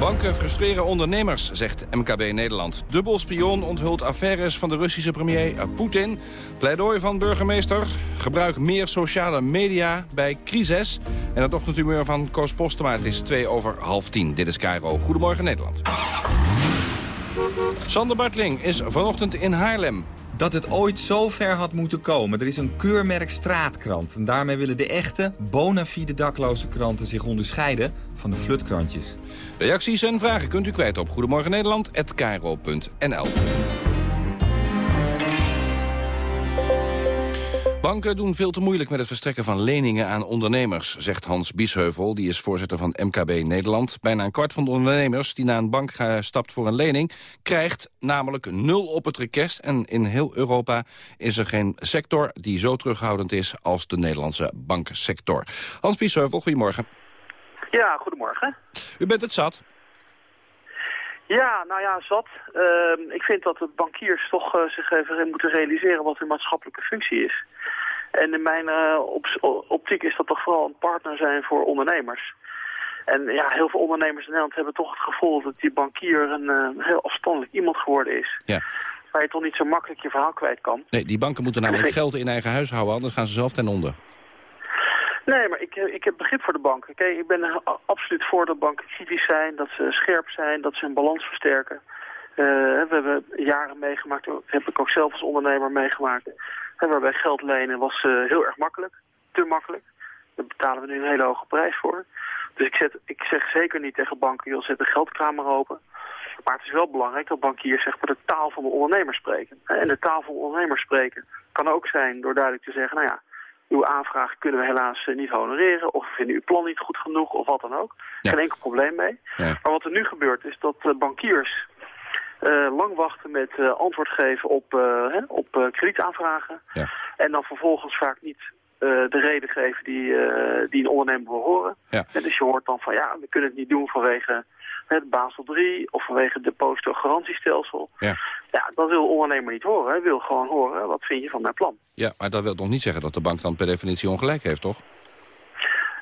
Banken frustreren ondernemers, zegt MKB Nederland. Dubbel spion onthult affaires van de Russische premier Poetin. Pleidooi van burgemeester. Gebruik meer sociale media bij crisis. En het ochtendhumeur van Koos Postema. Het is twee over half tien. Dit is Cairo. Goedemorgen Nederland. Sander Bartling is vanochtend in Haarlem. Dat het ooit zo ver had moeten komen. Er is een keurmerk straatkrant. En daarmee willen de echte, bona fide dakloze kranten zich onderscheiden van de flutkrantjes. Reacties en vragen kunt u kwijt op Goedemorgen Banken doen veel te moeilijk met het verstrekken van leningen aan ondernemers, zegt Hans Biesheuvel. Die is voorzitter van MKB Nederland. Bijna een kwart van de ondernemers die naar een bank stapt voor een lening... krijgt namelijk nul op het request. En in heel Europa is er geen sector die zo terughoudend is als de Nederlandse banksector. Hans Biesheuvel, goedemorgen. Ja, goedemorgen. U bent het zat. Ja, nou ja, zat. Ehm, ik vind dat de bankiers toch eh, zich even moeten realiseren wat hun maatschappelijke functie is. En in mijn eh, op- optiek is dat toch vooral een partner zijn voor ondernemers. En ja, heel veel ondernemers in Nederland hebben toch het gevoel dat die bankier een eh, heel afstandelijk iemand geworden is. Ja. Waar je toch niet zo makkelijk je verhaal kwijt kan. Nee, die banken moeten namelijk geld in eigen huis houden, anders gaan ze zelf ten onder. Nee, maar ik, eh, ik heb begrip voor de banken. Kijk, ik ben er absoluut voor dat banken kritisch zijn, dat ze scherp zijn, dat ze hun balans versterken. We hebben jaren meegemaakt, heb ik ook zelf als ondernemer meegemaakt. En waarbij geld lenen was eh, heel erg makkelijk, te makkelijk. Daar betalen we nu een hele hoge prijs voor. Dus ik, zet, ik zeg zeker niet tegen banken, joh, zet de geldkamer open. Maar het is wel belangrijk dat bankiers zeg maar, de taal van de ondernemer spreken. En de taal van de ondernemer spreken kan ook zijn door duidelijk te zeggen... nou ja, uw aanvraag kunnen we helaas eh, niet honoreren... of we vinden uw plan niet goed genoeg of wat dan ook. Geen enkel probleem mee. Maar wat er nu gebeurt is dat eh, bankiers Eh, lang wachten met eh, antwoord geven op, eh, hè, op kredietaanvragen. Ja. En dan vervolgens vaak niet de reden geven die, die een ondernemer wil horen. Ja. En dus je hoort dan van ja, we kunnen het niet doen vanwege het Basel 3 of vanwege het depositogarantiestelsel. Ja. Ja, dat wil de ondernemer niet horen. Hij wil gewoon horen, wat vind je van mijn plan? ja, maar dat wil nog niet zeggen dat de bank dan per definitie ongelijk heeft, toch?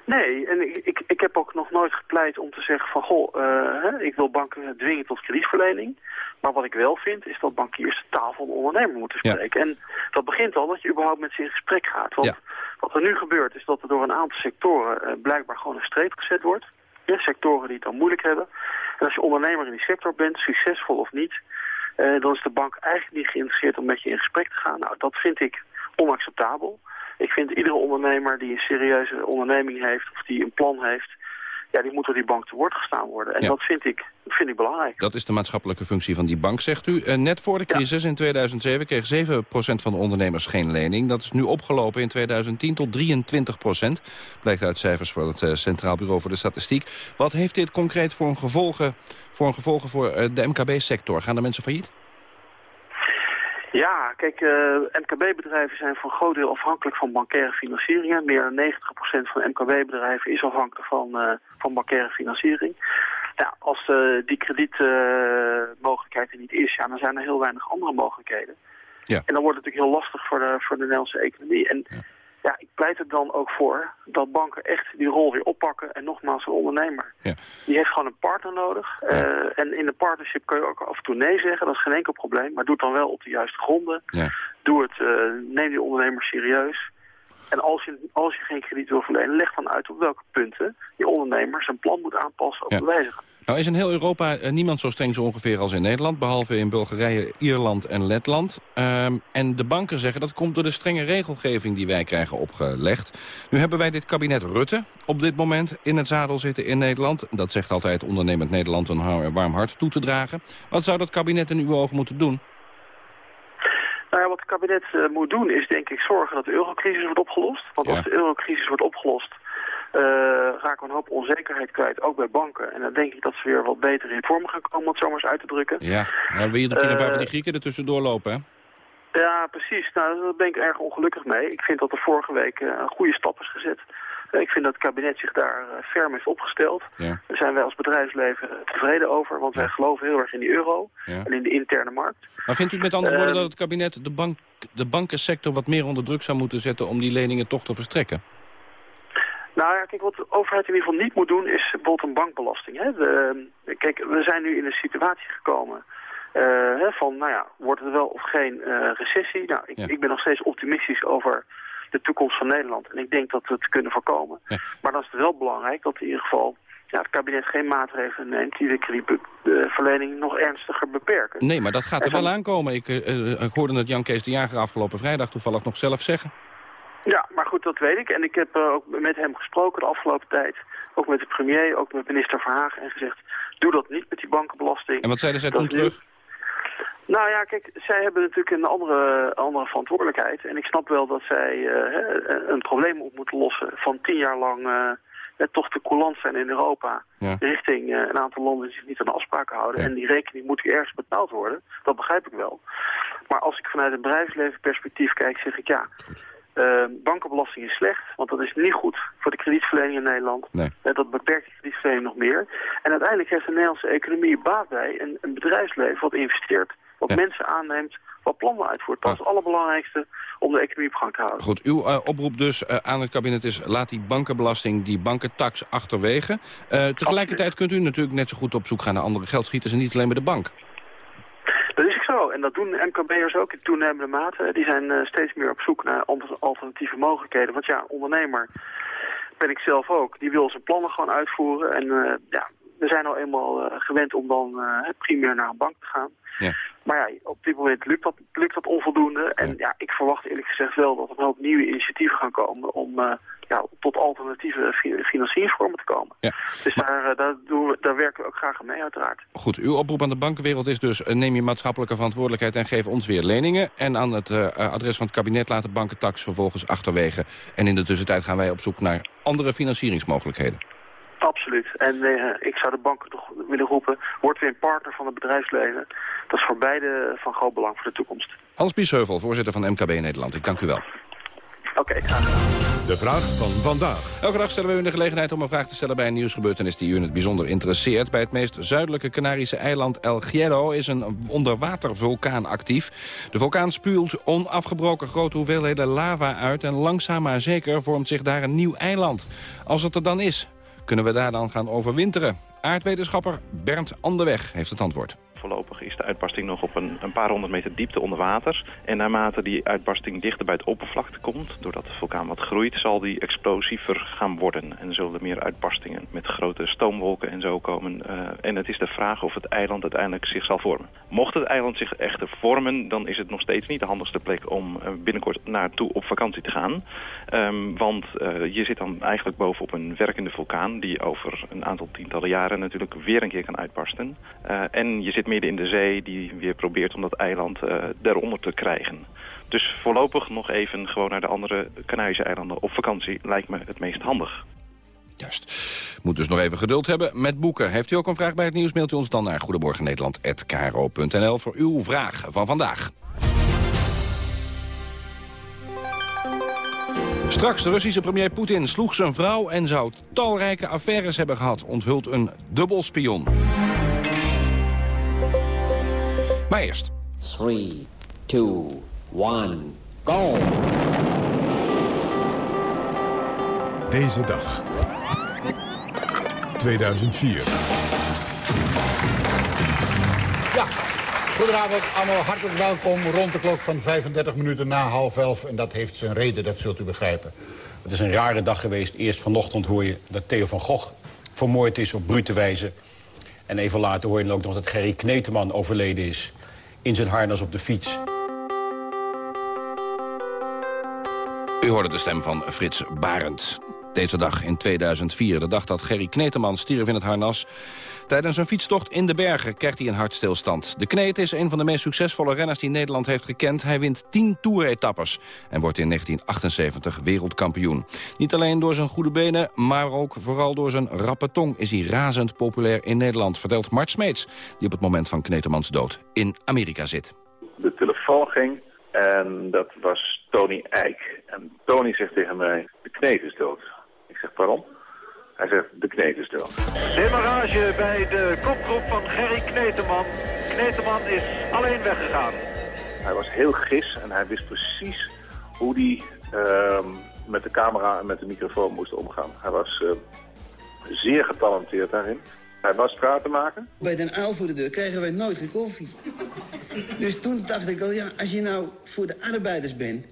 Nee, en ik, ik, ik heb ook nog nooit gepleit om te zeggen van... goh, eh, ik wil banken dwingen tot kredietverlening. Maar wat ik wel vind, is dat bankiers de taal van de ondernemer moeten Ja. spreken. En dat begint al dat je überhaupt met ze in gesprek gaat. Want Ja. wat er nu gebeurt, is dat er door een aantal sectoren... eh, blijkbaar gewoon een streep gezet wordt. Ja, sectoren die het dan moeilijk hebben. En als je ondernemer in die sector bent, succesvol of niet... eh, dan is de bank eigenlijk niet geïnteresseerd om met je in gesprek te gaan. Nou, dat vind ik onacceptabel. Ik vind iedere ondernemer die een serieuze onderneming heeft of die een plan heeft, ja, die moet door die bank te woord gestaan worden. En Ja. dat vind ik, vind ik belangrijk. Dat is de maatschappelijke functie van die bank, zegt u. Eh, net voor de crisis in 2007 kreeg 7% van de ondernemers geen lening. Dat is nu opgelopen in 2010 tot 23%. Blijkt uit cijfers van het eh, Centraal Bureau voor de Statistiek. Wat heeft dit concreet voor een gevolgen voor, een gevolgen voor eh, de MKB-sector? Gaan de mensen failliet? Ja, kijk, eh, MKB-bedrijven zijn voor een groot deel afhankelijk van bankaire financieringen. Meer dan 90% van MKB-bedrijven is afhankelijk van, eh, van bankaire financiering. Ja, als eh, die kredietmogelijkheid er niet is, ja, dan zijn er heel weinig andere mogelijkheden. Ja. En dan wordt het natuurlijk heel lastig voor de, voor de Nederlandse economie. En ja. Ik pleit er dan ook voor dat banken echt die rol weer oppakken. En nogmaals, een ondernemer. Ja. Die heeft gewoon een partner nodig. Eh, en in de partnership kun je ook af en toe nee zeggen. Dat is geen enkel probleem. Maar doe het dan wel op de juiste gronden. Ja. Doe het, eh, neem die ondernemer serieus. En als je, als je geen krediet wil verlenen, leg dan uit op welke punten die ondernemer zijn plan moet aanpassen of Ja. bewijzigen. Nou is in heel Europa eh, niemand zo streng zo ongeveer als in Nederland... behalve in Bulgarije, Ierland en Letland. Ehm, en de banken zeggen dat komt door de strenge regelgeving die wij krijgen opgelegd. Nu hebben wij dit kabinet Rutte op dit moment in het zadel zitten in Nederland. Dat zegt altijd ondernemend Nederland een warm hart toe te dragen. Wat zou dat kabinet in uw ogen moeten doen? Nou ja, wat het kabinet eh, moet doen is denk ik zorgen dat de eurocrisis wordt opgelost. Want Ja. als de eurocrisis wordt opgelost, raken we een hoop onzekerheid kwijt, ook bij banken. En dan denk ik dat ze weer wat beter in vorm gaan komen, om het zo maar eens uit te drukken. Ja, dan wil je dat een paar van die Eh, Grieken ertussen doorlopen, hè? Ja, precies. Nou, daar ben ik erg ongelukkig mee. Ik vind dat er vorige week eh, een goede stap is gezet. Eh, Ik vind dat het kabinet zich daar eh, ferm heeft opgesteld. Ja. Daar zijn wij als bedrijfsleven eh, tevreden over, want wij geloven heel erg in die euro Ja. en in de interne markt. Maar vindt u met andere woorden dat het kabinet de, bank, de bankensector wat meer onder druk zou moeten zetten... om die leningen toch te verstrekken? Nou ja, kijk, wat de overheid in ieder geval niet moet doen is bijvoorbeeld een bankbelasting. Hè? De, kijk, we zijn nu in een situatie gekomen eh, hè, van, nou ja, wordt het wel of geen eh, recessie? Nou, ik, ik ben nog steeds optimistisch over de toekomst van Nederland. En ik denk dat we het kunnen voorkomen. Maar dan is het wel belangrijk dat in ieder geval ja, het kabinet geen maatregelen neemt die de kredietverlening nog ernstiger beperken. Nee, maar dat gaat er wel aankomen. Ik, eh, eh, ik hoorde het Jan Kees de Jager afgelopen vrijdag toevallig nog zelf zeggen. Ja, maar goed, dat weet ik. En ik heb eh, ook met hem gesproken de afgelopen tijd. Ook met de premier, ook met minister Verhagen. En gezegd, doe dat niet met die bankenbelasting. En wat zeiden zij toen nu- terug? Nou ja, kijk, zij hebben natuurlijk een andere, andere verantwoordelijkheid. En ik snap wel dat zij eh, een probleem op moeten lossen van tien jaar lang... eh, toch te coulant zijn in Europa Ja. richting een aantal landen die zich niet aan de afspraken houden. En die rekening moet ergens betaald worden. Dat begrijp ik wel. Maar als ik vanuit een bedrijfsleven perspectief kijk, zeg ik ja... eh, bankenbelasting is slecht, want dat is niet goed voor de kredietverlening in Nederland. Nee. Eh, dat beperkt de kredietverlening nog meer. En uiteindelijk heeft de Nederlandse economie baat bij een, een bedrijfsleven wat investeert, wat mensen aanneemt, wat plannen uitvoert. Dat is het allerbelangrijkste om de economie op gang te houden. Goed, uw eh, oproep dus eh, aan het kabinet is... laat die bankenbelasting, die bankentax achterwege. Tegelijkertijd kunt u natuurlijk net zo goed op zoek gaan naar andere geldschieters... en niet alleen bij de bank. Dat is ook zo. En dat doen MKB'ers ook in toenemende mate. Die zijn eh, steeds meer op zoek naar alternatieve mogelijkheden. Want ja, ondernemer ben ik zelf ook. Die wil zijn plannen gewoon uitvoeren. En eh, ja, we zijn al eenmaal eh, gewend om dan primair naar een bank te gaan. Ja. Maar ja, op dit moment lukt dat, lukt dat onvoldoende. En ja. ik verwacht eerlijk gezegd wel dat er een hoop nieuwe initiatieven gaan komen... om eh, ja, tot alternatieve fi- financieringsvormen te komen. Ja. Dus daar, eh, daar, doen we, daar werken we ook graag aan mee uiteraard. Goed, uw oproep aan de bankenwereld is dus... eh, neem je maatschappelijke verantwoordelijkheid en geef ons weer leningen. En aan het adres van het kabinet laat de bankentax vervolgens achterwege. En in de tussentijd gaan wij op zoek naar andere financieringsmogelijkheden. Absoluut. En eh, ik zou de banken toch willen roepen, wordt weer een partner van het bedrijfsleven. Dat is voor beide van groot belang voor de toekomst. Hans Biesheuvel, voorzitter van MKB Nederland. Ik dank u wel. Oké, graag gedaan. De vraag van vandaag. Elke dag stellen we u de gelegenheid om een vraag te stellen bij een nieuwsgebeurtenis die u in het bijzonder interesseert. Bij het meest zuidelijke Canarische eiland El Hierro is een onderwatervulkaan actief. De vulkaan spuwt onafgebroken grote hoeveelheden lava uit en langzaam maar zeker vormt zich daar een nieuw eiland. Als het er dan is, kunnen we daar dan gaan overwinteren? Aardwetenschapper Bernd Anderweg heeft het antwoord. Voorlopig is de uitbarsting nog op een, een paar honderd meter diepte onder water. En naarmate die uitbarsting dichter bij het oppervlakte komt, doordat de vulkaan wat groeit, zal die explosiever gaan worden. En zullen er meer uitbarstingen met grote stoomwolken en zo komen. Uh, en het is de vraag of het eiland uiteindelijk zich zal vormen. Mocht het eiland zich echter vormen, dan is het nog steeds niet de handigste plek om uh, binnenkort naartoe op vakantie te gaan. Um, want uh, je zit dan eigenlijk bovenop een werkende vulkaan die over een aantal tientallen jaren natuurlijk weer een keer kan uitbarsten. en je zit midden in de zee die weer probeert om dat eiland uh, daaronder te krijgen. Dus voorlopig nog even gewoon naar de andere Canarische eilanden op vakantie lijkt me het meest handig. Juist. Moet dus nog even geduld hebben met boeken. Heeft u ook een vraag bij het nieuws, mailt u ons dan naar goedemorgennederland.kro.nl voor uw vraag van vandaag. Straks, de Russische premier Poetin sloeg zijn vrouw en zou talrijke affaires hebben gehad. Onthult een dubbelspion. Maar eerst. 3, 2, 1, go! Deze dag. 2004. Ja, goedenavond. Allemaal hartelijk welkom rond de klok van 35 minuten na half elf. En dat heeft zijn reden, dat zult u begrijpen. Het is een rare dag geweest. Eerst vanochtend hoor je dat Theo van Gogh vermoord is op brute wijze. En even later hoor je ook nog dat Gerry Kneteman overleden is in zijn harnas op de fiets. U hoorde de stem van Frits Barend. Deze dag in 2004, de dag dat Gerry Kneteman stierf in het harnas... Tijdens een fietstocht in de bergen krijgt hij een hartstilstand. De Kneet is een van de meest succesvolle renners die Nederland heeft gekend. Hij wint 10 toeretappes en wordt in 1978 wereldkampioen. Niet alleen door zijn goede benen, maar ook vooral door zijn rappe tong... is hij razend populair in Nederland, vertelt Mart Smeets... die op het moment van Knetemans dood in Amerika zit. De telefoon ging en dat was Tony Eijk. En Tony zegt tegen mij, de Kneet is dood. Zeg, waarom? Hij zegt, de dood. Demarrage bij de kopgroep van Gerry Kneteman. Kneteman is alleen weggegaan. Hij was heel gis en hij wist precies hoe hij uh, met de camera en met de microfoon moest omgaan. Hij was uh, zeer getalenteerd daarin. Hij was praten maken. Bij Den Uil voor de deur kregen wij nooit geen koffie. dus toen dacht ik al, ja, als je nou voor de arbeiders bent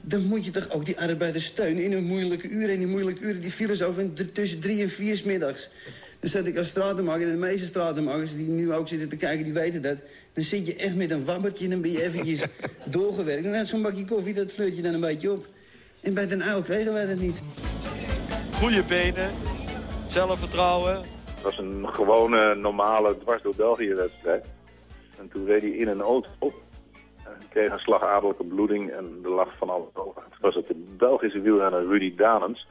dan moet je toch ook die arbeiders steunen in hun moeilijke uren. En die moeilijke uren die vielen zo van tussen drie en vier s middags. Dan zat ik als stratenmaker, en de meeste stratenmakers die nu ook zitten te kijken, die weten dat. Dan zit je echt met een wabbertje en dan ben je eventjes doorgewerkt. En dan zo'n bakje koffie, dat flirt je dan een beetje op. En bij Den Uil kregen wij dat niet. Goede benen, zelfvertrouwen. Het was een gewone, normale, dwars door België wedstrijd. En toen reed hij in een auto op kreeg een slagadelijke bloeding en er lag van alles over. Het was het de Belgische wielrenner Rudy Danens,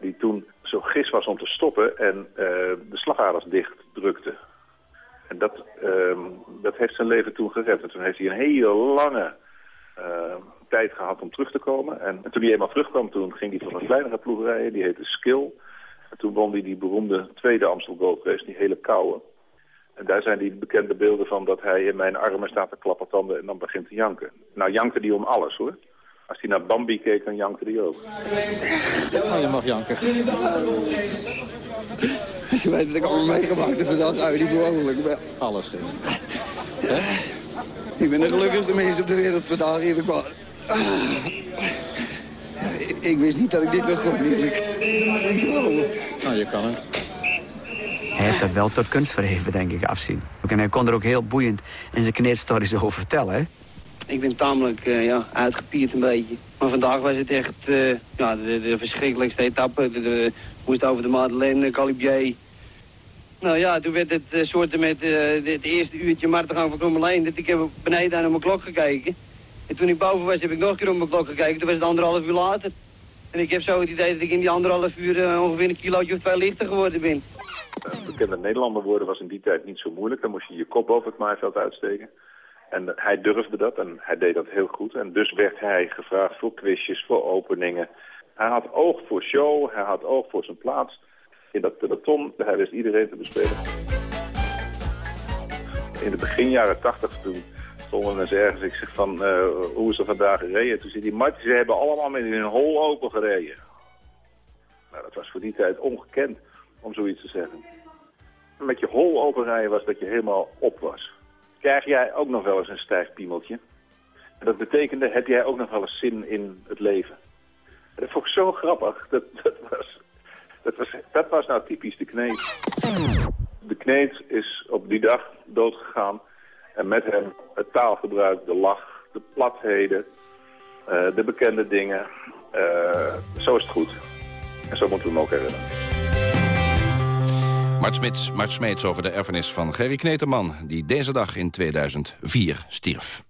die toen zo gis was om te stoppen en uh, de slagaders dicht drukte. En dat, uh, dat heeft zijn leven toen gered. En toen heeft hij een hele lange uh, tijd gehad om terug te komen. En, en, toen hij eenmaal terugkwam, toen ging hij voor een kleinere ploeg rijden. Die heette Skill. En toen won hij die beroemde tweede Amstel Gold Race, die hele koude. En daar zijn die bekende beelden van dat hij in mijn armen staat te klappertanden en dan begint te janken. Nou jankte die om alles hoor. Als hij naar Bambi keek, dan jankte hij ook. Oh, je mag janken. Als je weet dat ik allemaal meegemaakt heb vandaag, uit die mogelijk. Alles ging. Ik ben de gelukkigste mens op de wereld vandaag hier kwam. Ik, ik wist niet dat ik dit nog kon, eigenlijk. Nou, je kan het. Hij heeft dat wel tot kunst verheven, denk ik, afzien. En hij kon er ook heel boeiend in zijn kneedstories over vertellen, hè? Ik ben tamelijk uh, ja, uitgepierd een beetje. Maar vandaag was het echt uh, ja, de, verschrikkelijkste etappe. De, de, moest over de Madeleine, Calibier. Nou ja, toen werd het soorten met het eerste uurtje martengang van Krommelijn. Dat ik heb beneden aan mijn klok gekeken. En toen ik boven was, heb ik nog een keer op mijn klok gekeken. Toen was het anderhalf uur later. En ik heb zo het idee dat ik in die anderhalf uur eh, ongeveer een kilootje of twee lichter geworden ben. Een bekende Nederlander worden was in die tijd niet zo moeilijk. Dan moest je je kop over het maaiveld uitsteken. En hij durfde dat en hij deed dat heel goed. En dus werd hij gevraagd voor quizjes, voor openingen. Hij had oog voor show, hij had oog voor zijn plaats. In dat peloton, hij wist iedereen te bespelen. In de begin jaren tachtig toen stonden mensen ergens. Ik zeg van, uh, hoe is er vandaag gereden? Toen zei die Marty, ze hebben allemaal met hun hol open gereden. Nou, dat was voor die tijd ongekend om zoiets te zeggen. Met je hol open rijden was dat je helemaal op was. Krijg jij ook nog wel eens een stijf piemeltje? En dat betekende, heb jij ook nog wel eens zin in het leven? En dat vond ik zo grappig. Dat, dat, was, dat, was, dat was nou typisch de kneet. De kneet is op die dag doodgegaan. En met hem het taalgebruik, de lach, de platheden, uh, de bekende dingen. Uh, zo is het goed. En zo moeten we hem ook herinneren. Mart Smits, Mart Smeets over de erfenis van Gerry Kneteman... die deze dag in 2004 stierf.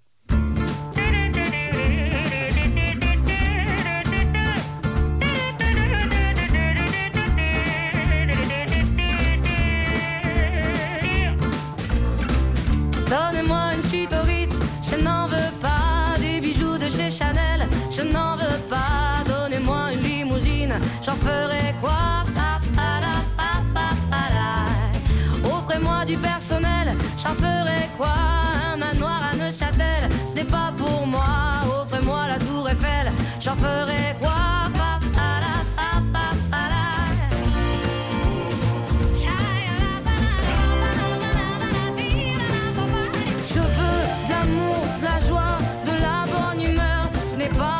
Donnez-moi une suite je n'en veux pas des bijoux de chez Chanel, je n'en veux pas. Donnez-moi une limousine, j'en ferai quoi personnel, j'en ferai quoi? Un manoir à Neuchâtel, ce n'est pas pour moi. Offrez-moi la tour Eiffel, j'en ferai quoi? Je veux de l'amour, de la joie, de la bonne humeur. Ce n'est pas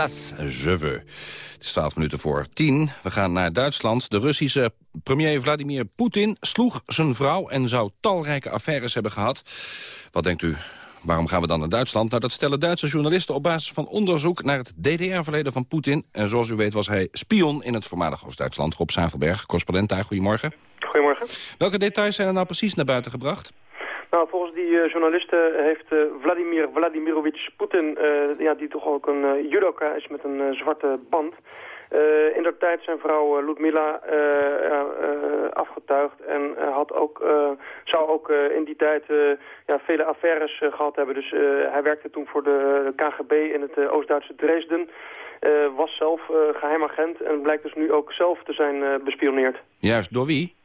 Zas, je veux. Het is 12 minuten voor 10. We gaan naar Duitsland. De Russische premier Vladimir Poetin sloeg zijn vrouw... en zou talrijke affaires hebben gehad. Wat denkt u? Waarom gaan we dan naar Duitsland? Nou, dat stellen Duitse journalisten op basis van onderzoek... naar het DDR-verleden van Poetin. En zoals u weet was hij spion in het voormalige Oost-Duitsland. Rob Zavelberg, correspondent daar. Goedemorgen. Goedemorgen. Welke details zijn er nou precies naar buiten gebracht? Nou, volgens die uh, journalisten heeft uh, Vladimir Vladimirovich Poetin, uh, ja, die toch ook een judoka is met een zwarte band... Uh, in der tijd zijn vrouw Ludmila afgetuigd en had ook, zou ook in die tijd ja, vele affaires gehad hebben. Dus hij werkte toen voor de KGB in het Oost-Duitse Dresden. was zelf geheimagent en blijkt dus nu ook zelf te zijn bespioneerd. Juist, door wie?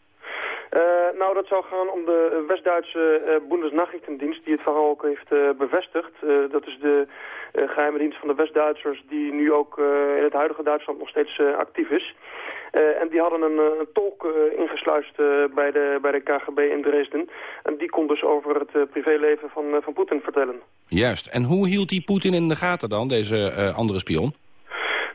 Uh, nou, dat zou gaan om de West-Duitse uh, Bundesnachrichtendienst die het verhaal ook heeft uh, bevestigd. dat is de geheime dienst van de West-Duitsers die nu ook in het huidige Duitsland nog steeds actief is. en die hadden een, tolk ingesluist bij, de, bij de KGB in Dresden. En die kon dus over het privéleven van, van Poetin vertellen. Juist. En hoe hield die Poetin in de gaten dan, deze andere spion?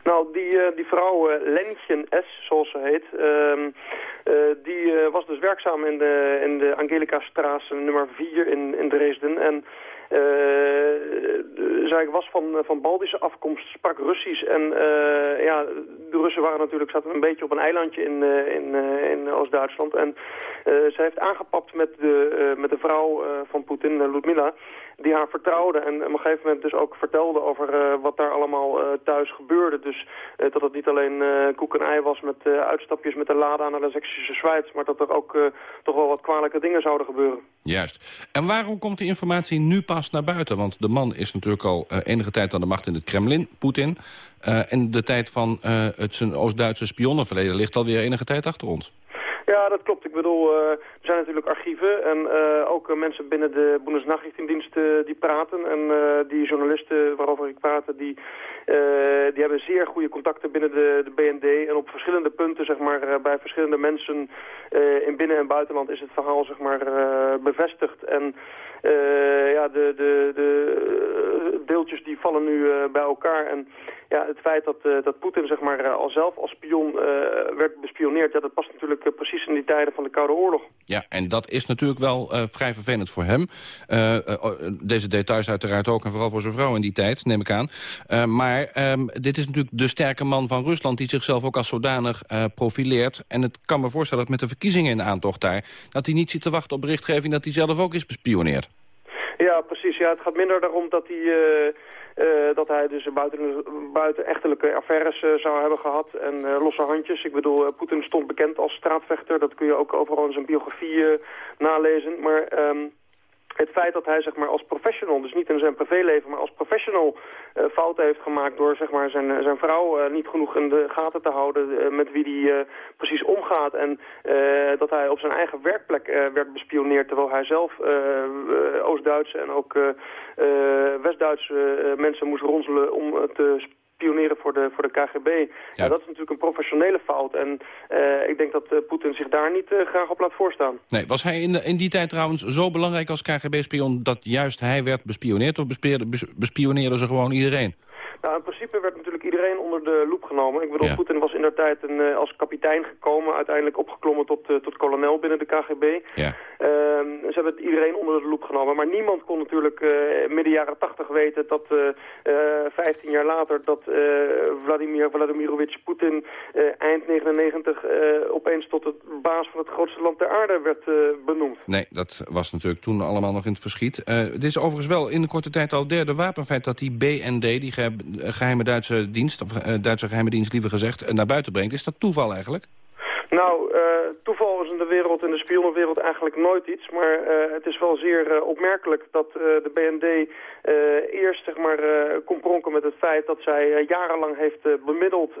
Nou, die, uh, die vrouw uh, Lentjen S, zoals ze heet, uh, die was dus werkzaam in de, in de Angelika-straat nummer 4 in, in Dresden. En zij was van, van Baldische afkomst, sprak Russisch. En ja, de Russen waren natuurlijk, zaten een beetje op een eilandje in, in, in Oost-Duitsland. En ze heeft aangepapt met de, met de vrouw van Poetin, Ludmila die haar vertrouwde en op een gegeven moment dus ook vertelde over uh, wat daar allemaal uh, thuis gebeurde. Dus uh, dat het niet alleen koek en ei was met uitstapjes met de Lada naar de Zeksische Schweiz, maar dat er ook toch wel wat kwalijke dingen zouden gebeuren. Juist. En waarom komt die informatie nu pas naar buiten? Want de man is natuurlijk al enige tijd aan de macht in het Kremlin, Poetin. en de tijd van het zijn Oost-Duitse spionnenverleden ligt alweer enige tijd achter ons. Ja, dat klopt. Ik bedoel, uh, er zijn natuurlijk archieven en uh, ook uh, mensen binnen de Bundesnachrichtendienst die praten. En die journalisten waarover ik praat, die, die hebben zeer goede contacten binnen de, de BND. En op verschillende punten, zeg maar, bij verschillende mensen in binnen- en buitenland is het verhaal, zeg maar, bevestigd. En ja, de, de, de deeltjes die vallen nu bij elkaar. En ja, het feit dat, dat Poetin zeg maar, al zelf als spion werd bespioneerd... Ja, dat past natuurlijk uh, precies in die tijden van de Koude Oorlog. Ja, en dat is natuurlijk wel vrij vervelend voor hem. deze details uiteraard ook, en vooral voor zijn vrouw in die tijd, neem ik aan. maar um, dit is natuurlijk de sterke man van Rusland... die zichzelf ook als zodanig profileert. En het kan me voorstellen dat met de verkiezingen in de aantocht daar... dat hij niet zit te wachten op berichtgeving dat hij zelf ook is bespioneerd. Ja, precies. Ja, het gaat minder daarom dat hij... Uh, dat hij dus buiten, buiten echtelijke affaires uh, zou hebben gehad en uh, losse handjes. Ik bedoel, Poetin stond bekend als straatvechter. Dat kun je ook overal in zijn biografie nalezen. Maar um, het feit dat hij zeg maar, als professional, dus niet in zijn privéleven, maar als professional uh, fouten heeft gemaakt door zeg maar, zijn, zijn vrouw uh, niet genoeg in de gaten te houden uh, met wie hij precies omgaat. En dat hij op zijn eigen werkplek werd bespioneerd terwijl hij zelf Oost-Duitse en ook West-Duitse mensen moest ronselen om te spioneren voor de, voor de KGB. Ja. dat is natuurlijk een professionele fout. En uh, ik denk dat uh, Poetin zich daar niet uh, graag op laat voorstaan. Nee, was hij in, de, in die tijd trouwens zo belangrijk als KGB-spion... dat juist hij werd bespioneerd of bespioneerden ze gewoon iedereen? Nou, in principe werd natuurlijk iedereen onder de loep genomen. Ik bedoel, ja. Poetin was in der tijd een, uh, als kapitein gekomen, uiteindelijk opgeklommen tot, uh, tot kolonel binnen de KGB. Ja. Uh, ze hebben iedereen onder de loep genomen. Maar niemand kon natuurlijk eh, midden jaren tachtig weten dat 15 jaar later dat Vladimir Vladimirovich Poetin eind 99 opeens tot het baas van het grootste land ter aarde werd benoemd. Nee, dat was natuurlijk toen allemaal nog in het verschiet. dit is overigens wel in de korte tijd al derde wapenfeit dat die BND, die geheime Duitse dienst, of uh, Duitse geheime dienst liever gezegd, uh, naar buiten brengt. Is dat toeval eigenlijk? Nou, toeval is in de wereld, in de spionnenwereld eigenlijk nooit iets. Maar het is wel zeer opmerkelijk dat de BND eerst zeg maar, kon pronken met het feit dat zij jarenlang heeft bemiddeld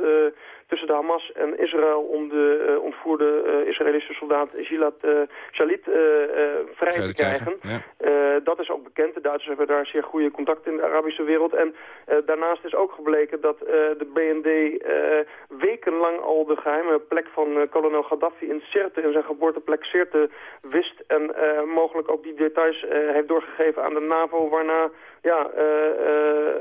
tussen de Hamas en Israël om de uh, ontvoerde uh, Israëlische soldaat Gilad uh, Shalit vrij te krijgen. Ja. dat is ook bekend. De Duitsers hebben daar zeer goede contacten in de Arabische wereld. En daarnaast is ook gebleken dat de BND wekenlang al de geheime plek van kolonel Gaddafi in Sirte, in zijn geboorteplek Sirte, wist. En mogelijk ook die details heeft doorgegeven aan de NAVO, waarna ja,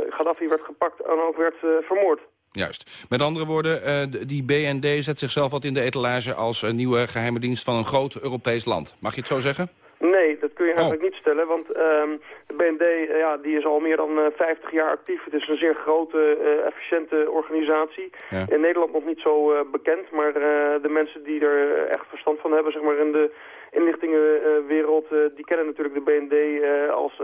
Gaddafi werd gepakt en ook werd vermoord. Juist. Met andere woorden, uh, die BND zet zichzelf wat in de etalage als een nieuwe geheime dienst van een groot Europees land. Mag je het zo zeggen? Nee, dat kun je eigenlijk niet stellen, want ehm, de BND eh, ja, die is al meer dan eh 50 jaar actief. Het is een zeer grote, eh, efficiënte organisatie. Ja. In Nederland nog niet zo bekend, maar de mensen die er echt verstand van hebben, zeg maar in de inlichtingenwereld, die kennen natuurlijk de BND als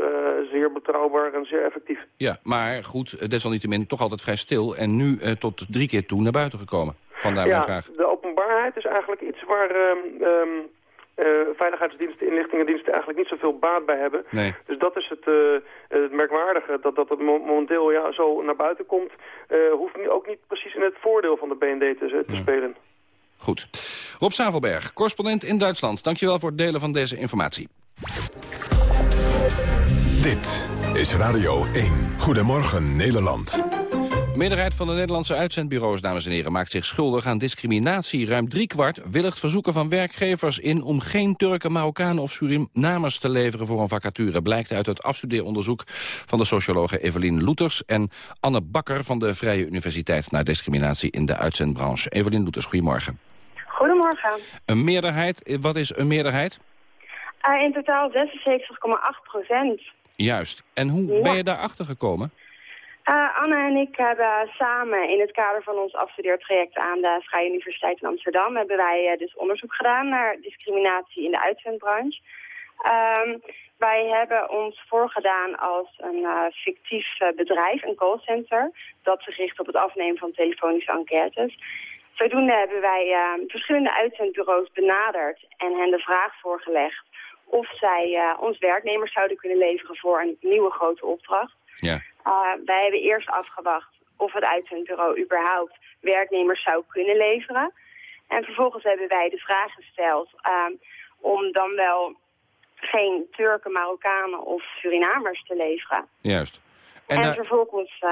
zeer betrouwbaar en zeer effectief. Ja, maar goed, desalniettemin toch altijd vrij stil... en nu tot drie keer toe naar buiten gekomen. Vandaar mijn ja, vraag. de openbaarheid is eigenlijk iets waar ehm, eh, veiligheidsdiensten, inlichtingendiensten eigenlijk niet zoveel baat bij hebben. Nee. Dus dat is het, eh, het merkwaardige, dat dat het mo- momenteel ja, zo naar buiten komt. eh, hoeft nu ook niet precies in het voordeel van de BND te, te spelen. Goed. Rob Zavelberg, correspondent in Duitsland. Dankjewel voor het delen van deze informatie. Dit is Radio 1. Goedemorgen Nederland. De meerderheid van de Nederlandse uitzendbureaus, dames en heren, maakt zich schuldig aan discriminatie. Ruim driekwart willigt verzoeken van werkgevers in om geen Turken, Marokkanen of Surinamers te leveren voor een vacature. Blijkt uit het afstudeeronderzoek van de sociologe Evelien Loeters en Anne Bakker van de Vrije Universiteit naar discriminatie in de uitzendbranche. Evelien Loeters, goedemorgen. Goedemorgen. Een meerderheid, eh, wat is een meerderheid? Uh, in totaal 76,8 procent. Juist. En hoe Ja. ben je daarachter gekomen? Uh, Anne en ik hebben samen in het kader van ons afstudeertraject aan de Vrije Universiteit in Amsterdam... hebben wij eh, dus onderzoek gedaan naar discriminatie in de uitzendbranche. Ehm, wij hebben ons voorgedaan als een eh, fictief bedrijf, een callcenter... dat zich richt op het afnemen van telefonische enquêtes. Zodoende hebben wij eh, verschillende uitzendbureaus benaderd en hen de vraag voorgelegd of zij ons werknemers zouden kunnen leveren voor een nieuwe grote opdracht. Ja. Uh, wij hebben eerst afgewacht of het uitzendbureau überhaupt werknemers zou kunnen leveren. En vervolgens hebben wij de vraag gesteld ehm, om dan wel geen Turken, Marokkanen of Surinamers te leveren. Juist. En, En, daar- vervolgens eh,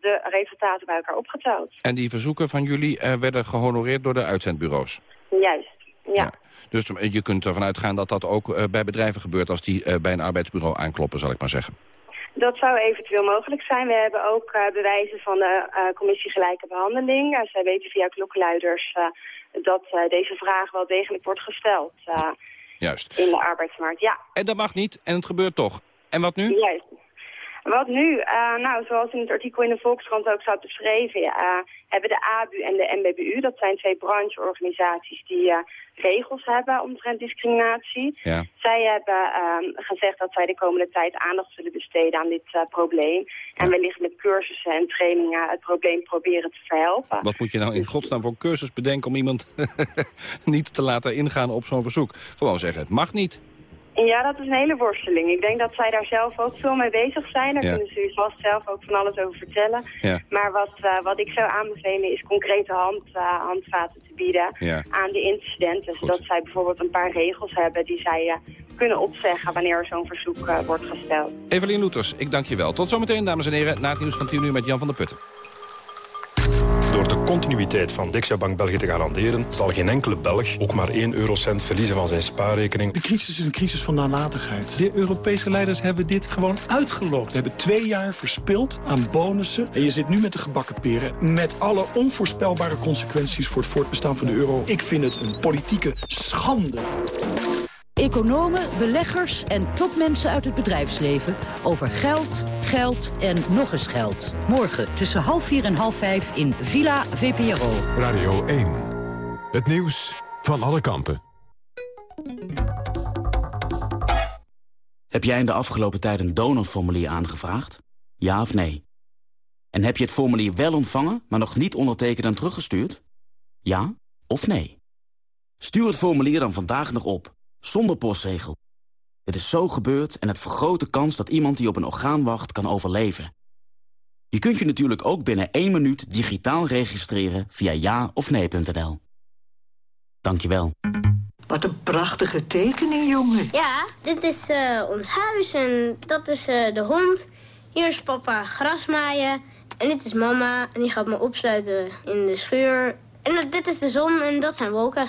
de resultaten bij elkaar opgeteld. en die verzoeken van jullie eh, werden gehonoreerd door de uitzendbureaus? Juist, ja. Dus eh, je kunt ervan uitgaan dat dat ook eh, bij bedrijven gebeurt... als die eh, bij een arbeidsbureau aankloppen, zal ik maar zeggen. Dat zou eventueel mogelijk zijn. We hebben ook eh, bewijzen van de eh, commissie Gelijke Behandeling. Eh, zij weten via klokkenluiders eh, dat deze vraag wel degelijk wordt gesteld Juist. in de arbeidsmarkt. Ja, En dat mag niet, en het gebeurt toch. En wat nu? juist. Wat nu? Eh, nou, zoals in het artikel in de Volkskrant ook staat beschreven, eh, hebben de ABU en de MBBU, dat zijn twee brancheorganisaties die eh, regels hebben omtrent discriminatie. Ja. Zij hebben ehm, gezegd dat zij de komende tijd aandacht zullen besteden aan dit probleem. En wellicht met cursussen en trainingen het probleem proberen te verhelpen. Wat moet je nou in godsnaam voor cursus bedenken... om iemand niet te laten ingaan op zo'n verzoek? Gewoon zeggen, het mag niet. Ja, dat is een hele worsteling. Ik denk dat zij daar zelf ook veel mee bezig zijn. Daar Ja. kunnen ze u vast zelf ook van alles over vertellen. Ja. Maar wat, eh, wat ik zou aanbevelen is concrete hand, eh, handvaten te bieden Ja. aan de incidenten. Zodat zij bijvoorbeeld een paar regels hebben die zij eh, kunnen opzeggen wanneer zo'n verzoek wordt gesteld. Evelien Loeters, ik dank je wel. Tot zometeen, dames en heren, na het nieuws van 10 uur met Jan van der Putten. Continuïteit van Dexia Bank België te garanderen... zal geen enkele Belg ook maar 1 eurocent verliezen van zijn spaarrekening. De crisis is een crisis van nalatigheid. De Europese leiders hebben dit gewoon uitgelokt. Ze hebben twee jaar verspild aan bonussen. En je zit nu met de gebakken peren. Met alle onvoorspelbare consequenties voor het voortbestaan van de euro. Ik vind het een politieke schande. Economen, beleggers en topmensen uit het bedrijfsleven over geld, geld en nog eens geld. Morgen tussen half vier en half vijf in Villa VPRO. Radio 1. Het nieuws van alle kanten. Heb jij in de afgelopen tijd een donorformulier aangevraagd? Ja of nee? En heb je het formulier wel ontvangen, maar nog niet ondertekend en teruggestuurd? Ja of nee? Stuur het formulier dan vandaag nog op, zonder postzegel. Het is zo gebeurd en het vergroot de kans dat iemand die op een orgaan wacht kan overleven. Je kunt je natuurlijk ook binnen één minuut digitaal registreren via ja of nee.nl. Dankjewel. Wat een prachtige tekening, jongen. Ja, dit is eh, ons huis en dat is eh, de hond. Hier is papa grasmaaien. En dit is mama en die gaat me opsluiten in de schuur. En dit is de zon en dat zijn wolken.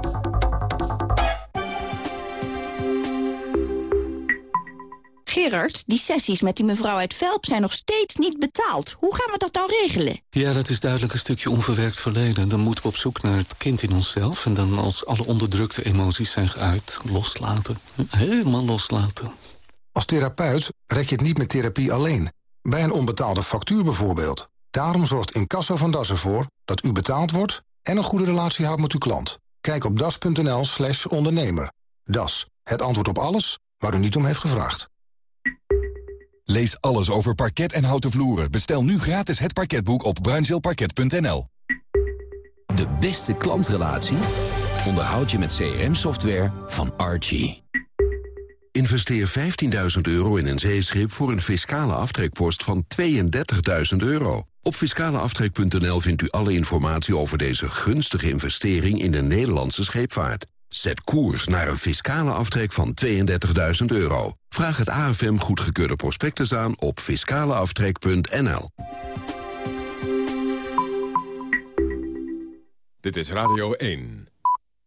Gerard, die sessies met die mevrouw uit Velp zijn nog steeds niet betaald. Hoe gaan we dat nou regelen? Ja, dat is duidelijk een stukje onverwerkt verleden. Dan moeten we op zoek naar het kind in onszelf... en dan als alle onderdrukte emoties zijn geuit, loslaten. Helemaal loslaten. Als therapeut rek je het niet met therapie alleen. Bij een onbetaalde factuur bijvoorbeeld. Daarom zorgt Incasso van Das ervoor dat u betaald wordt... en een goede relatie houdt met uw klant. Kijk op das.nl slash ondernemer. Das, het antwoord op alles waar u niet om heeft gevraagd. Lees alles over parket en houten vloeren. Bestel nu gratis het parketboek op bruinzeelparket.nl. De beste klantrelatie onderhoud je met CRM-software van Archie. Investeer 15.000 euro in een zeeschip voor een fiscale aftrekpost van 32.000 euro. Op fiscaleaftrek.nl vindt u alle informatie over deze gunstige investering in de Nederlandse scheepvaart. Zet koers naar een fiscale aftrek van 32.000 euro. Vraag het AFM goedgekeurde prospectus aan op fiscaleaftrek.nl. Dit is Radio 1.